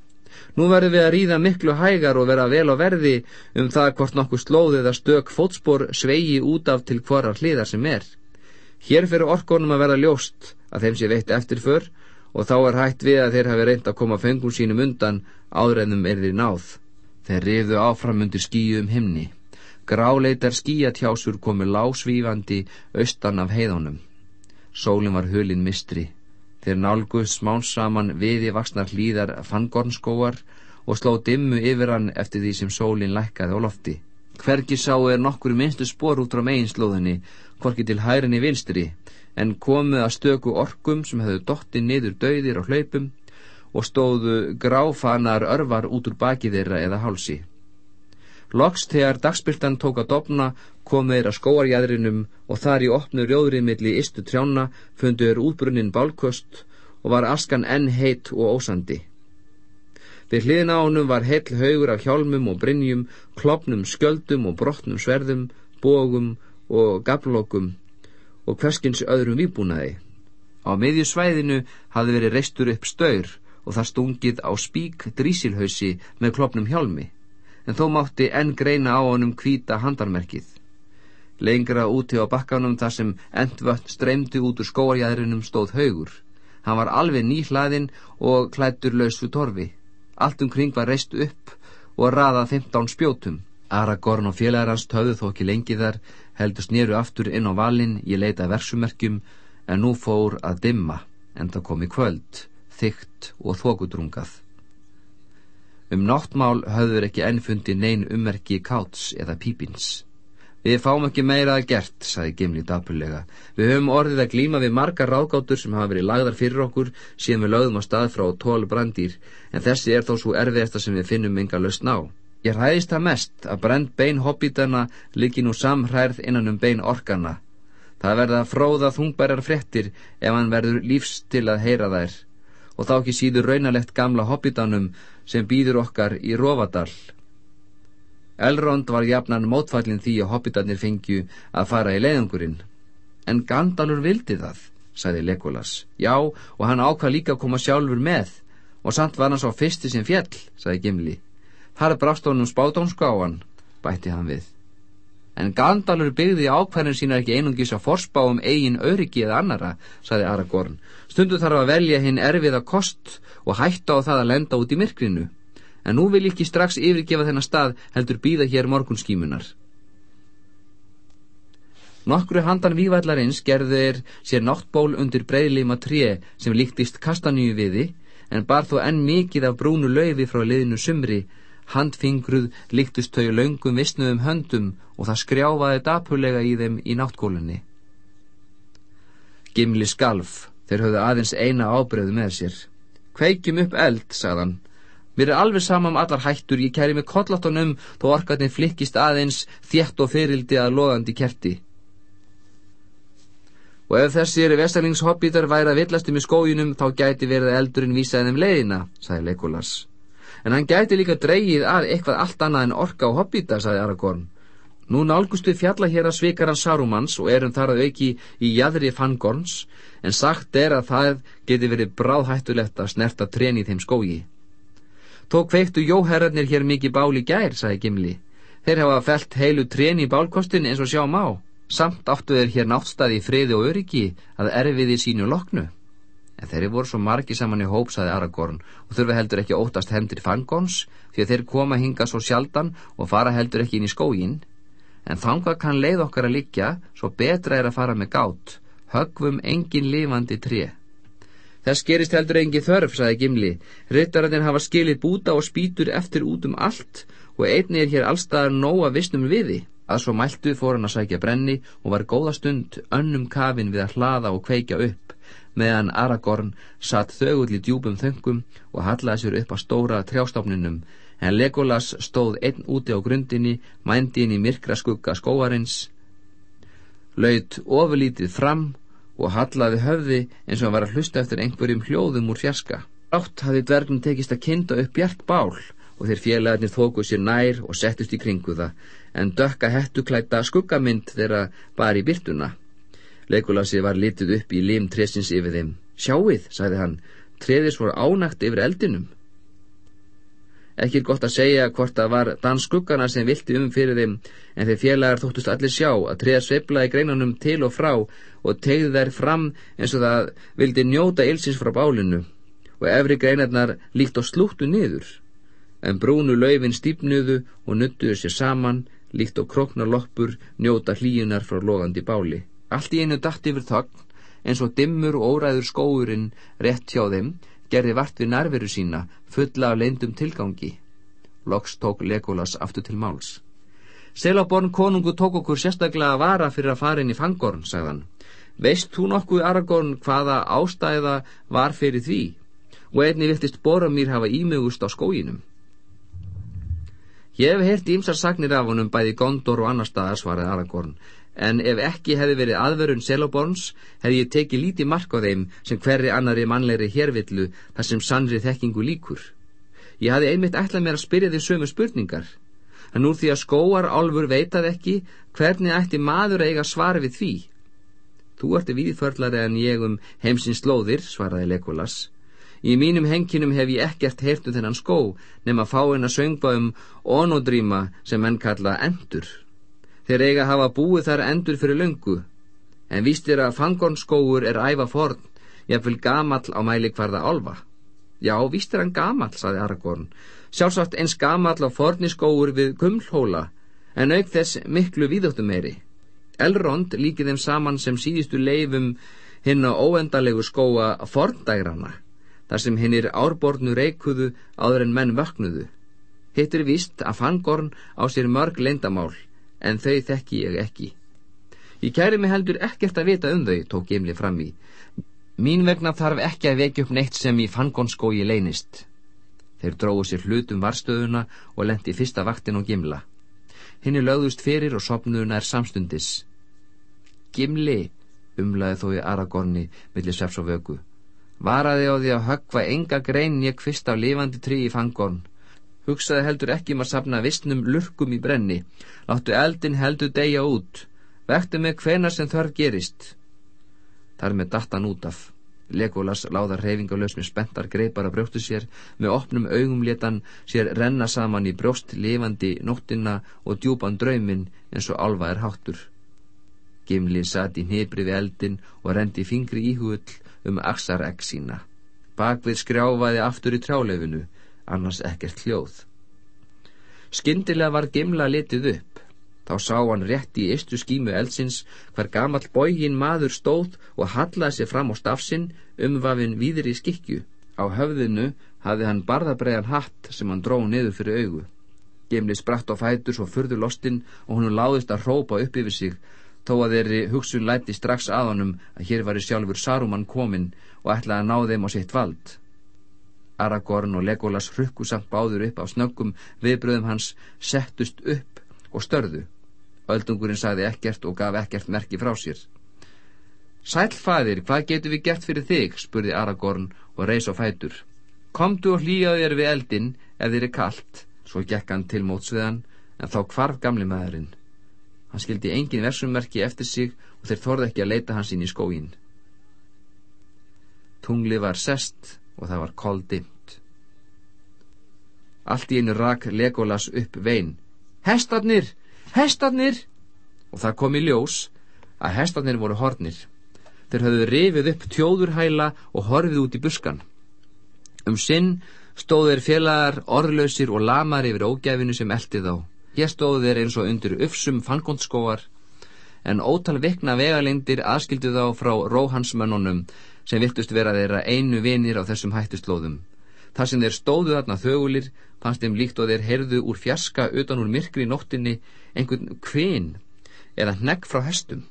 Nú verðum við að ríða miklu hægar og vera vel á verði um það hvort nokkur slóð eða stök fótspor sveigi út af til hvorar hliðar sem er. Hér fyrir orkonum að verða ljóst að þeim sé veitt eftirför og þá er hægt við að þeir hafi reynd að koma fengum sínum undan áðrennum er þeir náð. Þeir rifðu áfram undir skíum himni. Gráleitar skíatjásur komu lásvífandi austan af heiðunum. Sólinn var hulinn mistri. Þeir nálguð smán saman viði vaksnar hlýðar fangornskóar og sló dimmu yfir hann eftir því sem sólinn lækkaði á lofti. Hvergi sáu er nokkur minnstu spór út á meginslóðinni, hvorki til hærinni vinstri, en komuð að stöku orkum sem hefðu dotti niður döðir á hlaupum og stóðu gráfanar örvar út úr baki þeirra eða hálsi. Loks þegar dagspiltan tók að dopna kom þeirra skóarjæðrinum og þar í opnu rjóðrið milli istu trjána fundu þeir útbrunnin bálkost og var askan enn heitt og ósandi. Við hliðin á honum var heill haugur af hjálmum og brinjum, klopnum skjöldum og brotnum sverðum, bógum og gaflokum og hverskins öðrum výbúnaði. Á miðjusvæðinu hafði verið reistur upp staur og það stungið á spík drísilhausi með klopnum hjálmi, en þó mátti enn greina á honum kvíta handarmerkið. Lengra úti á bakkanum þar sem endvött streymdi út úr skóarjæðrinum stóð haugur. Hann var alveg nýhlaðinn og klættur lausu torfi. Allt umkring var reist upp og raðað 15 spjótum. Aragorn og félagar hans töðu þó ekki lengi þar, heldur snýru aftur inn á valin, ég leita versumerkjum, en nú fór að dimma, en það kom í kvöld þygt og þókudrungað. Um náttmál höfður ekki ennfundi nein ummerki káts eða pípins. Við fáum ekki meira að gert, saði Gimli dapurlega. Við höfum orðið að glíma við margar ráðgátur sem hafa verið lagðar fyrir okkur síðan við lögðum á stað frá tól brandýr, en þessi er þó svo erfiðasta sem við finnum enga löst ná. Ég hræðist það mest að brend bein hobbítana liggi nú samhærð innan um bein orkana. Það verða fróða þungbærar frettir ef hann verður lífs til að heyra þær og þá ekki síður raunalegt gamla hobbitanum sem býður okkar í Rófadal. Elrond var jafnan mótfallin því að hobbitanir fengju að fara í leiðangurinn. En Gandalur vildi það, sagði Legolas. Já, og hann ákvað líka að koma sjálfur með, og samt var hann svo fyrsti sem fjell, sagði Gimli. Þar brástónum spátónsku á hann, bætti hann við. En Gandalur byggði ákvæðin sína ekki einungis að forspá um eigin öryggi eða annara, sagði Aragorn. Stundu þarf að velja hinn erfiða kost og hætta á það að lenda út í myrkrinu. En nú vil ég ekki strax yfirgefa þennan stað heldur býða hér morgunskímunar. Nokkru handan vývallarins gerður sér náttból undir breyðlima tré sem líktist kastaníu viði en bar þó enn mikið af brúnu laufi frá liðinu sumri handfingruð líktust þau laungum vissnuðum höndum og það skrjáfaði dapulega í þeim í náttgólunni. Gimli skalf, þeir höfðu aðeins eina ábreyðu með sér. Kveikjum upp eld, sagðan. Mér er alveg sama um allar hættur, ég kæri mig kollattunum þó orkarnir flikkist aðeins þjætt og fyrildi að loðandi kerti. Og ef þessir vestalingshobbitar væri að villastum í skójunum þá gæti verið eldurinn vísaði þeim leiðina, sagði Legolas. En hann gæti líka dreyið að eitthvað allt annað en orka og hobbita, sagði Aragorn. Nú nálgustu fjalla hér að svikaran Sarumans og erum þar að auki í jæðri Fangorns, en sagt er að það geti verið bráðhættulegt að snerta trén í þeim skógi. Þó kveiktu jóherrarnir hér mikið bál í gær, sagði Gimli. Þeir hafa felt heilu trén í bálkostin eins og sjá má. Samt áttu þeir hér náttstaði friði og öryggi að erfiði sínu loknu. En þeir voru svo margi saman í hóp, sagði Aragorn, og þurfa heldur ekki óttast hendur fangons, því að þeir koma hinga svo sjaldan og fara heldur ekki inn í skógin. En þanga kann leið okkar að liggja, svo betra er að fara með gát. Högvum engin lifandi tré. Þess gerist heldur engi þörf, saði Gimli. Rittararnir hafa skilið búta og spýtur eftir út um allt og einni er hér allstaðar nóga vissnum viði. Að svo mæltu fór hann að sækja brenni og var góða stund önnum kafin við að hlaða og kveikja upp, meðan Aragorn satt þögull í djúbum þöngum og hallaði sér upp á stóra trjástofninum, en Legolas stóð einn úti á grundinni, mændi inn í myrkra skugga skóarins, laut ofurlítið fram og hallaði höfði eins og hann var að hlusta eftir einhverjum hljóðum úr fjarska. Átt hafði dvergum tekist að kinda upp bjart bál og þeir félagarnir þókuð sér nær og settust í kringu það, en dökka hettuklæta skuggamynd þeirra bar í byrtuna. Leikulasi var litið upp í lim trésins yfir þeim. Sjáuð, sagði hann, treðis voru ánægt yfir eldinum. Ekki er gott að segja hvort það var danskuggana sem vilti um fyrir þeim en þeir félagar þóttust allir sjá að treða sveifla í greinunum til og frá og tegði þær fram eins og það vildi njóta ilsins frá bálinu og efri greinarnar líkt og slúttu niður en brúnu laufin stýpnuðu og nuttuðu sér saman líkt og kroknarloppur njóta hlíunar frá logandi báli. Allt í einu dætt yfir þögn eins og dimmur og óræður skóurinn rétt hjá þeim gerði vart við nærveru sína fulla af leindum tilgangi. Loks tók Legolas aftur til máls. Selaborn konungu tók okkur sérstaklega að vara fyrir að fara inn í fangorn, sagðan. Veist þú nokkuð, Aragorn, hvaða ástæða var fyrir því? Og einni viltist Boromír hafa ímugust á skóginum. Ég hef heyrt ímsar sagnir af honum bæði Gondor og annar staðar, svaraði Aragorn, en ef ekki hefði verið aðverun Seloborns hefði ég tekið lítið mark á þeim sem hverri annari mannlegri hérvillu þar sem sannri þekkingu líkur. Ég hafði einmitt ætlað mér að spyrja því sömu spurningar, en úr því að skóar álfur veitað ekki hvernig ætti maður eiga svar við því. Þú ertu viðförlari en ég um heimsins slóðir, svaraði Legolas. Í mínum henginum hef ég ekkert heyrtu um þennan skó nema fáinn að söngba um onodrýma sem menn kalla endur. Þeir eiga hafa búið þar endur fyrir löngu, en víst er að fangornskóur er æfa forn, jafnvel gamall á mæli hvarða álfa. Já, víst er hann gamall, saði Aragorn, sjálfsagt eins gamall á forniskóur við kumlhóla, en auk þess miklu víðóttum meiri. Elrond líkið þeim saman sem síðustu leifum hinn á óendalegu skóa forndægrana, þar sem hinn er árbornu reikuðu áður en menn vöknuðu. Hitt er víst að fangorn á sér mörg leindamál, en þau þekki ég ekki. Ég kæri mig heldur ekkert að vita um þau, tók Gimli fram í. Mín vegna þarf ekki að vekja upp neitt sem í fangonskói leynist. Þeir dróðu sér hlutum varstöðuna og lendi fyrsta vaktin og Gimla. Hinn er lögðust fyrir og sopnuðuna er samstundis. Gimli, umlaði þó í Aragorni millir sefs og vögu. Varaði á því að höggva enga grein ég kvist af lifandi trí í fangorn hugsaði heldur ekki um að sapna vissnum lurkum í brenni, láttu eldin heldur deyja út, vektu með hvena sem þörf gerist. Þar með dattan út af. Legolas láða reyfingalös með spentar greipar að brjóttu sér, með opnum augum letan sér renna saman í brjóst lifandi nóttina og djúpan draumin eins og alva er háttur. Gimli satt í hnibri við eldin og rendi fingri íhugull um axar egg sína. Bakvið skrjáfaði aftur í trjálefinu, annars ekkert hljóð. Skyndilega var Gimla litið upp. Þá sá hann rétt í ystu skímu eldsins hver gamall bógin maður stóð og hallaði sér fram á stafsinn umvafin víðri skikju. Á höfðinu hafði hann barðabreiðan hatt sem hann dró niður fyrir augu. Gimli spratt á fætur svo fyrðu lostinn og hún láðist að hrópa upp yfir sig. þó að þeirri hugsun læti strax að honum að hér var í sjálfur Saruman komin og ætlaði að ná þeim á sitt vald. Aragorn og Legolas hrukku samt báður upp á snöggum viðbröðum hans settust upp og störðu. Öldungurinn sagði ekkert og gaf ekkert merki frá sér. Sælfæðir, hvað getur við gert fyrir þig? spurði Aragorn og reys á fætur. Komdu og hlýjaðu þér við eldin ef þér er kallt, svo gekk hann til mótsviðan, en þá kvarf gamli maðurinn. Hann skildi engin versummerki eftir sig og þeir þorði ekki að leita hans inn í skógin. Tungli var sest og það var koldimt. Allt í einu rak Legolas upp vein. Hestarnir! Hestarnir! Og það kom í ljós að hestarnir voru hornir. Þeir höfðu rifið upp tjóðurhæla og horfið út í buskan. Um sinn stóðu þeir félagar orðlausir og lamar yfir ógæfinu sem eldið á. Hér stóðu þeir eins og undir uppsum fangondskóar, en ótal vikna vegalengdir aðskildu þá frá róhansmönnunum sem virtust vera þeirra einu vinir á þessum hættuslóðum. Það sem þeir stóðu þarna þögulir fannst þeim líkt og þeir herðu úr fjaska utan úr myrkri nóttinni einhvern kvinn eða hnegg frá hestum.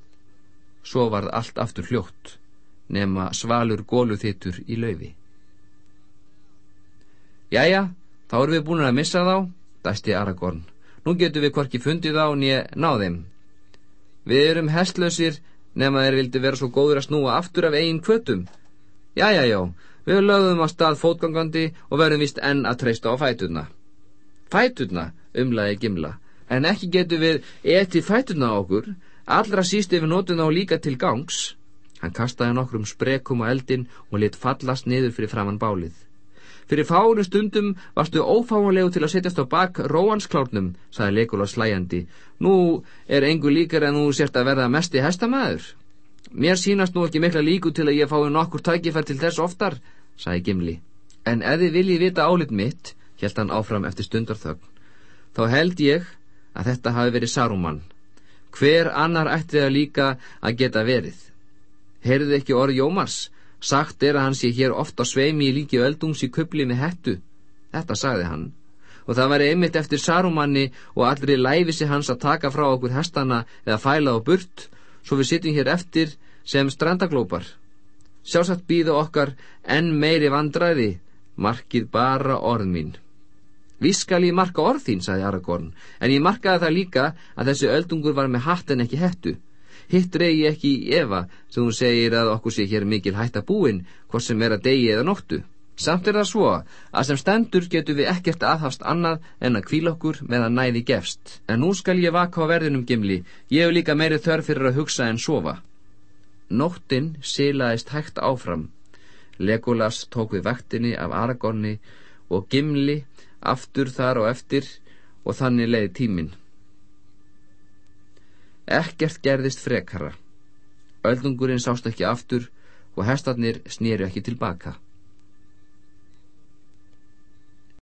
Svo varð allt aftur hljótt, nema svalur góluþittur í laufi. Jæja, þá erum við búin að missa þá, dæsti Aragorn. Nú getum við hvorki fundið þá nýja náðeim. Við erum hestlösir, nema þeir vildi vera svo góður að snúa aftur af eigin kvötum. Jæja, já, við lögðum á stað fótgangandi og verðum vist enn að treysta á fæturna. Fæturna, umlaði Gimla, en ekki getum við etið fæturna á okkur, Allra síst ef við notum þá líka til gangs. Hann kastaði nokkrum sprekum á eldin og lit fallast niður fyrir framann bálið. Fyrir fáinu stundum varstu ófáanlegu til að setjast á bak róansklárnum, saði Legolas slæjandi. Nú er engu líkar en þú sért að verða mest í hestamæður. Mér sínast nú ekki mikla líku til að ég fái nokkur tækifær til þess oftar, saði Gimli. En ef þið viljið vita álit mitt, held hann áfram eftir stundarþögn, þá held ég að þetta hafi verið Saruman Hver annar ætti það líka að geta verið? Heyrðu ekki orð Jómars? Sagt er að hann sé hér ofta sveimi í líki öldungs í kubli með hettu. Þetta sagði hann. Og það væri einmitt eftir Sarumanni og allri læfisi hans að taka frá okkur hestana eða fæla á burt, svo við sittum hér eftir sem strandaglópar. Sjálfsagt býða okkar enn meiri vandræði, markið bara orð mín. Viss skal ég marka orð þín, saði Aragorn, en ég markaði það líka að þessi öldungur var með hatt en ekki hettu. Hitt reygi ekki í Eva, sem hún segir að okkur sé hér mikil hætta búin, hvort sem er að degi eða nóttu. Samt er það svo að sem stendur getur við ekkert aðhafst annað en að kvíla okkur meðan næði gefst. En nú skal ég vaka á verðinum gimli, ég hef líka meiri þörf fyrir að hugsa en sofa. Nóttin silaðist hægt áfram. Legolas tók við vektinni af Aragorni og gimli aftur þar og eftir og þannig leiði tímin. Ekkert gerðist frekara. Öldungurinn sást ekki aftur og hestarnir snýru ekki tilbaka.